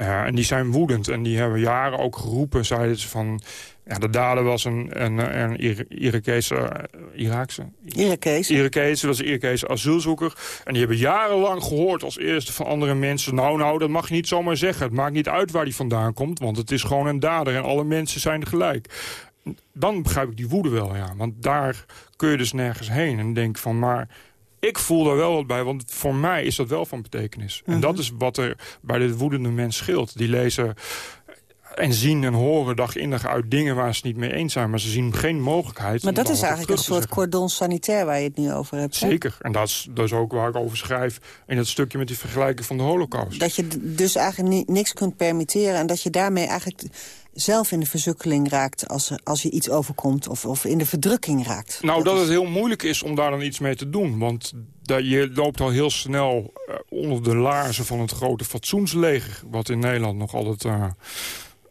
Uh, en die zijn woedend en die hebben jaren ook geroepen, zeiden ze van... Ja, de dader was een, een, een Irakese... Iraakse? Irakees. Irakees, was een Irakese asielzoeker. En die hebben jarenlang gehoord als eerste van andere mensen... nou, nou, dat mag je niet zomaar zeggen. Het maakt niet uit waar die vandaan komt, want het is gewoon een dader... en alle mensen zijn gelijk. Dan begrijp ik die woede wel, ja. Want daar kun je dus nergens heen. En denk van, maar... Ik voel daar wel wat bij, want voor mij is dat wel van betekenis. En dat is wat er bij dit woedende mens scheelt. Die lezen en zien en horen dag in dag uit dingen waar ze niet mee eens zijn. Maar ze zien geen mogelijkheid. Maar dat is eigenlijk een soort cordon sanitair waar je het nu over hebt. Zeker. En dat is, dat is ook waar ik over schrijf in dat stukje met die vergelijking van de holocaust. Dat je dus eigenlijk ni niks kunt permitteren en dat je daarmee eigenlijk zelf in de verzukkeling raakt als, als je iets overkomt of, of in de verdrukking raakt. Nou, dat, dat is... het heel moeilijk is om daar dan iets mee te doen. Want dat je loopt al heel snel uh, onder de laarzen van het grote fatsoensleger... wat in Nederland nog altijd... Uh,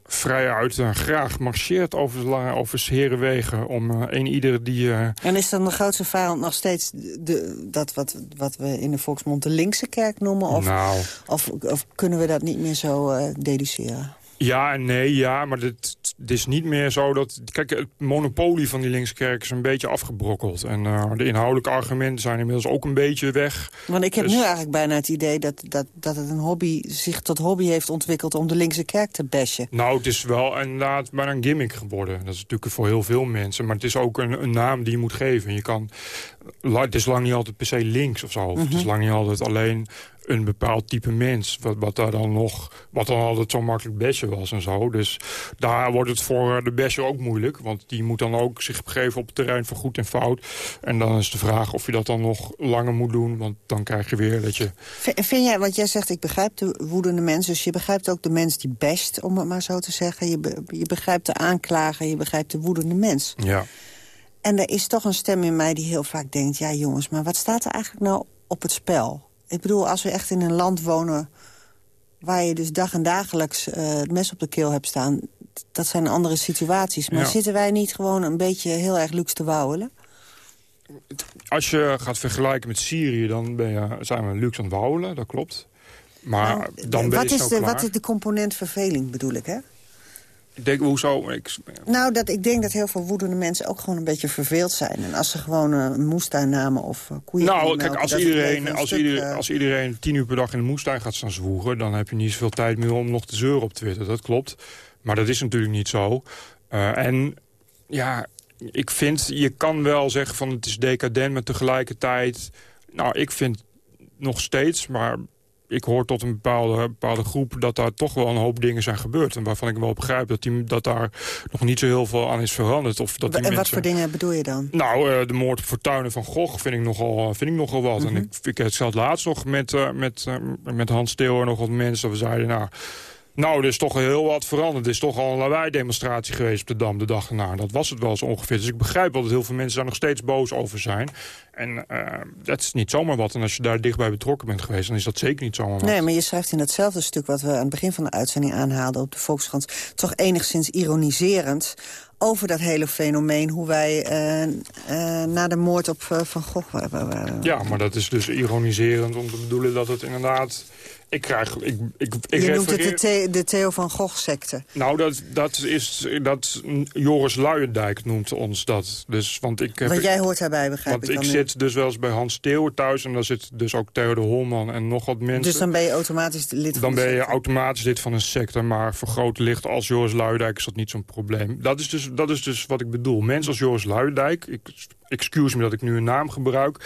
vrij uit uh, graag marcheert over, over herenwegen om uh, een ieder die... Uh... En is dan de grootste vijand nog steeds de, dat wat, wat we in de volksmond de linkse kerk noemen? Of, nou. of, of kunnen we dat niet meer zo deduceren? Ja en nee, ja, maar het, is niet meer zo dat... Kijk, het monopolie van die linkse kerk is een beetje afgebrokkeld. En uh, de inhoudelijke argumenten zijn inmiddels ook een beetje weg. Want ik heb Dus- nu eigenlijk bijna het idee dat, dat, dat het een hobby, zich tot hobby heeft ontwikkeld... om de linkse kerk te bashen. Nou, het is wel inderdaad bijna een gimmick geworden. Dat is natuurlijk voor heel veel mensen. Maar het is ook een, een naam die je moet geven. Je kan, het is lang niet altijd per se links of zo. Of Het is Mhm. lang niet altijd alleen een bepaald type mens. Wat, wat, daar dan nog, wat dan altijd zo makkelijk bashen was en zo. Dus daar wordt het voor de basher ook moeilijk. Want die moet dan ook zich begeven op het terrein van goed en fout. En dan is de vraag of je dat dan nog langer moet doen. Want dan krijg je weer dat je... Vind jij, want jij zegt ik begrijp de woedende mens... dus je begrijpt ook de mens die best, om het maar zo te zeggen. Je, be- je begrijpt de aanklager, je begrijpt de woedende mens. Ja. En er is toch een stem in mij die heel vaak denkt... ja jongens, maar wat staat er eigenlijk nou op het spel? Ik bedoel, als we echt in een land wonen... waar je dus dag en dagelijks eh, het mes op de keel hebt staan... dat zijn andere situaties. Maar Ja. zitten wij niet gewoon een beetje heel erg luxe te wauwelen? Als je gaat vergelijken met Syrië, dan ben je, zijn we luxe aan het wouwen, dat klopt. Maar dan ben wat, je is de, wat is de component verveling, bedoel ik, hè? Ik denk, hoezo? Ik, Nou, dat, ik denk dat heel veel woedende mensen ook gewoon een beetje verveeld zijn. En als ze gewoon eh, een moestuin namen of eh, koeien nou, kijk, als iedereen, als, stuk, ieder, eh, als iedereen tien uur per dag in de moestuin gaat staan zwoegen... dan heb je niet zoveel tijd meer om nog te zeuren op Twitter. Dat klopt. Maar dat is natuurlijk niet zo. Eh, en ja, ik vind, je kan wel zeggen van het is decadent... maar tegelijkertijd, nou, ik vind nog steeds... maar ik hoor tot een bepaalde, bepaalde groep dat daar toch wel een hoop dingen zijn gebeurd. En waarvan ik wel begrijp dat, die, dat daar nog niet zo heel veel aan is veranderd. Of dat die en wat mensen... voor dingen bedoel je dan? Nou, eh, de moord op Fortuyn van Gogh vind ik nogal, vind ik nogal wat. Mhm. En ik, ik het zat laatst nog met, eh, met, eh, met Hans Steeuw en nog wat mensen. Dat we zeiden, nou, nou, er is toch heel wat veranderd. Er is toch al een lawaai-demonstratie geweest op de Dam de dag erna. Dat was het wel zo ongeveer. Dus ik begrijp wel dat heel veel mensen daar nog steeds boos over zijn. En eh, dat is niet zomaar wat. En als je daar dichtbij betrokken bent geweest, dan is dat zeker niet zomaar wat. Nee, maar je schrijft in datzelfde stuk wat we aan het begin van de uitzending aanhaalden op de Volkskrant... toch enigszins ironiserend over dat hele fenomeen... hoe wij eh, eh, na de moord op Van Gogh... Ja, maar dat is dus ironiserend om te bedoelen dat het inderdaad... Ik krijg... Ik, ik, ik je noemt het de, de Theo van Gogh-secte. Nou, dat, dat is... Dat, Joris Luijendijk noemt ons dat. Dus, want ik heb, Want jij hoort daarbij, begrijp want ik ik dan nu. zit dus wel eens bij Hans Steeuwen thuis... en daar zit dus ook Theo de Holman en nog wat mensen. Dus dan ben je automatisch lid van Dan ben je automatisch lid van een secte. Maar voor grote lichten als Joris Luijendijk is dat niet zo'n probleem. Dat is, dus, dat is dus wat ik bedoel. Mensen als Joris Luijendijk... Ik, excuse me dat ik nu een naam gebruik.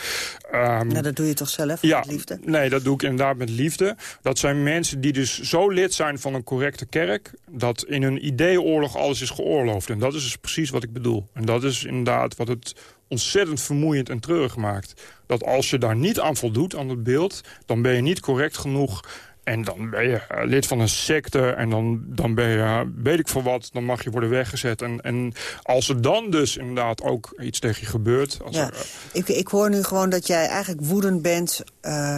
Nou, dat doe je toch zelf, ja, met liefde? Nee, dat doe ik inderdaad met liefde. Dat zijn mensen die dus zo lid zijn van een correcte kerk... dat in een ideeoorlog alles is geoorloofd. En dat is dus precies wat ik bedoel. En dat is inderdaad wat het ontzettend vermoeiend en treurig maakt. Dat als je daar niet aan voldoet, aan het beeld... dan ben je niet correct genoeg... En dan ben je eh, lid van een secte en dan, dan ben je, eh, weet ik voor wat, dan mag je worden weggezet. En, en als er dan dus inderdaad ook iets tegen je gebeurt... Als Ja. er, eh, Ik, ik hoor nu gewoon dat jij eigenlijk woedend bent...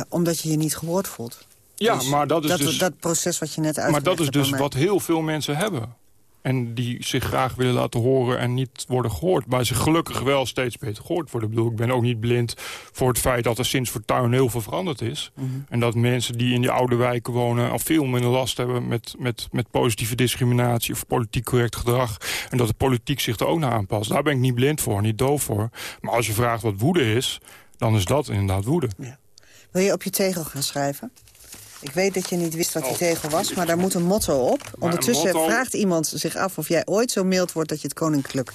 omdat je je niet gehoord voelt. ja, Dus maar dat is dat, dus... dat proces wat je net uitgelegd Maar dat is dus wat heel veel mensen hebben. En die zich graag willen laten horen en niet worden gehoord. Maar ze gelukkig wel steeds beter gehoord worden. Ik bedoel, ik ben ook niet blind voor het feit dat er sinds Fortuyn heel veel veranderd is. Mhm. En dat mensen die in die oude wijken wonen al veel minder last hebben met, met, met positieve discriminatie of politiek correct gedrag. En dat de politiek zich er ook naar aanpast. Daar ben ik niet blind voor, niet doof voor. Maar als je vraagt wat woede is, dan is dat inderdaad woede. Wil je op je tegel gaan schrijven? Ik weet dat je niet wist wat die Oh. tegel was, maar daar moet een motto op. Ondertussen motto- vraagt iemand zich af of jij ooit zo mild wordt... dat je het koninklijk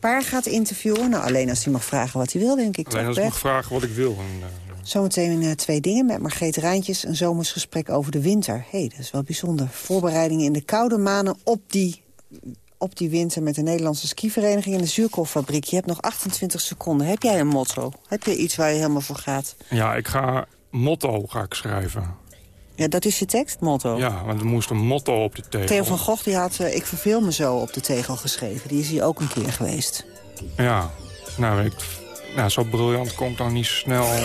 paar gaat interviewen. Nou, alleen als hij mag vragen wat hij wil, denk ik. Alleen toch, als ik mag vragen wat ik wil. En, eh, Zometeen eh, twee dingen met Margreet Rijntjes. Een zomers gesprek over de winter. Hé, hey, dat is wel bijzonder. Voorbereidingen in de koude maanden op die, op die winter... met de Nederlandse skivereniging en de zuurkoolfabriek. Je hebt nog 28 seconden. Heb jij een motto? Heb je iets waar je helemaal voor gaat? ja, ik ga motto ga ik schrijven. Ja, dat is je tekst, motto? Ja, want er moest een motto op de tegel. Theo van Gogh die had eh, Ik verveel me zo op de tegel geschreven. Die is hier ook een keer geweest. Ja, nou, ik, nou zo briljant komt dan niet snel. [LAUGHS]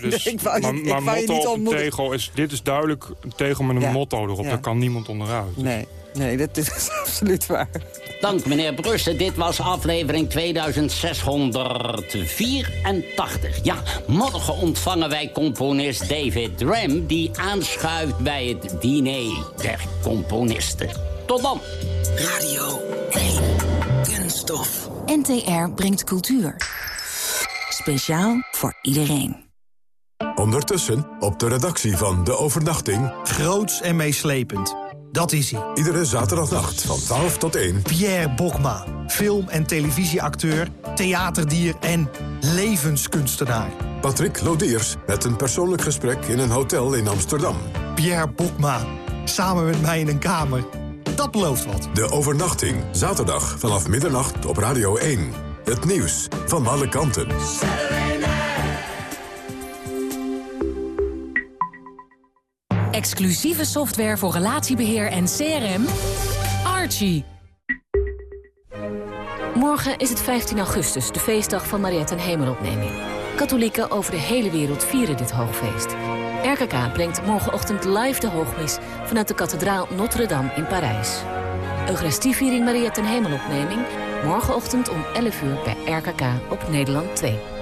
Dus, ik wou je- maar ik je motto niet op tegel is... Dit is duidelijk een tegel met een Ja. motto erop. Ja. Daar kan niemand onderuit. Nee, nee dat, is [LAUGHS] absoluut waar. Dank meneer Brussen. Dit was aflevering 2684. Ja, morgen ontvangen wij componist David Dram... die aanschuift bij het diner der componisten. Tot Tot dan. Radio 1. Kunststof. NTR brengt cultuur. Speciaal voor iedereen. Ondertussen op de redactie van De Overnachting... Groots en meeslepend. Dat is hij. Iedere zaterdagnacht van 12 tot 1. Pierre Bokma. Film- en televisieacteur, theaterdier en levenskunstenaar. Patrick Lodiers met een persoonlijk gesprek in een hotel in Amsterdam. Pierre Bokma. Samen met mij in een kamer. Dat belooft wat. De Overnachting. Zaterdag vanaf middernacht op Radio 1. Het nieuws van alle kanten. Exclusieve software voor relatiebeheer en CRM. Archie. Morgen is het 15 augustus, de feestdag van Mariette en Hemelopneming. Katholieken over de hele wereld vieren dit hoogfeest. RKK brengt morgenochtend live de hoogmis vanuit de kathedraal Notre-Dame in Parijs. Eucharistieviering Mariette en Hemelopneming, morgenochtend om 11 uur bij RKK op Nederland 2.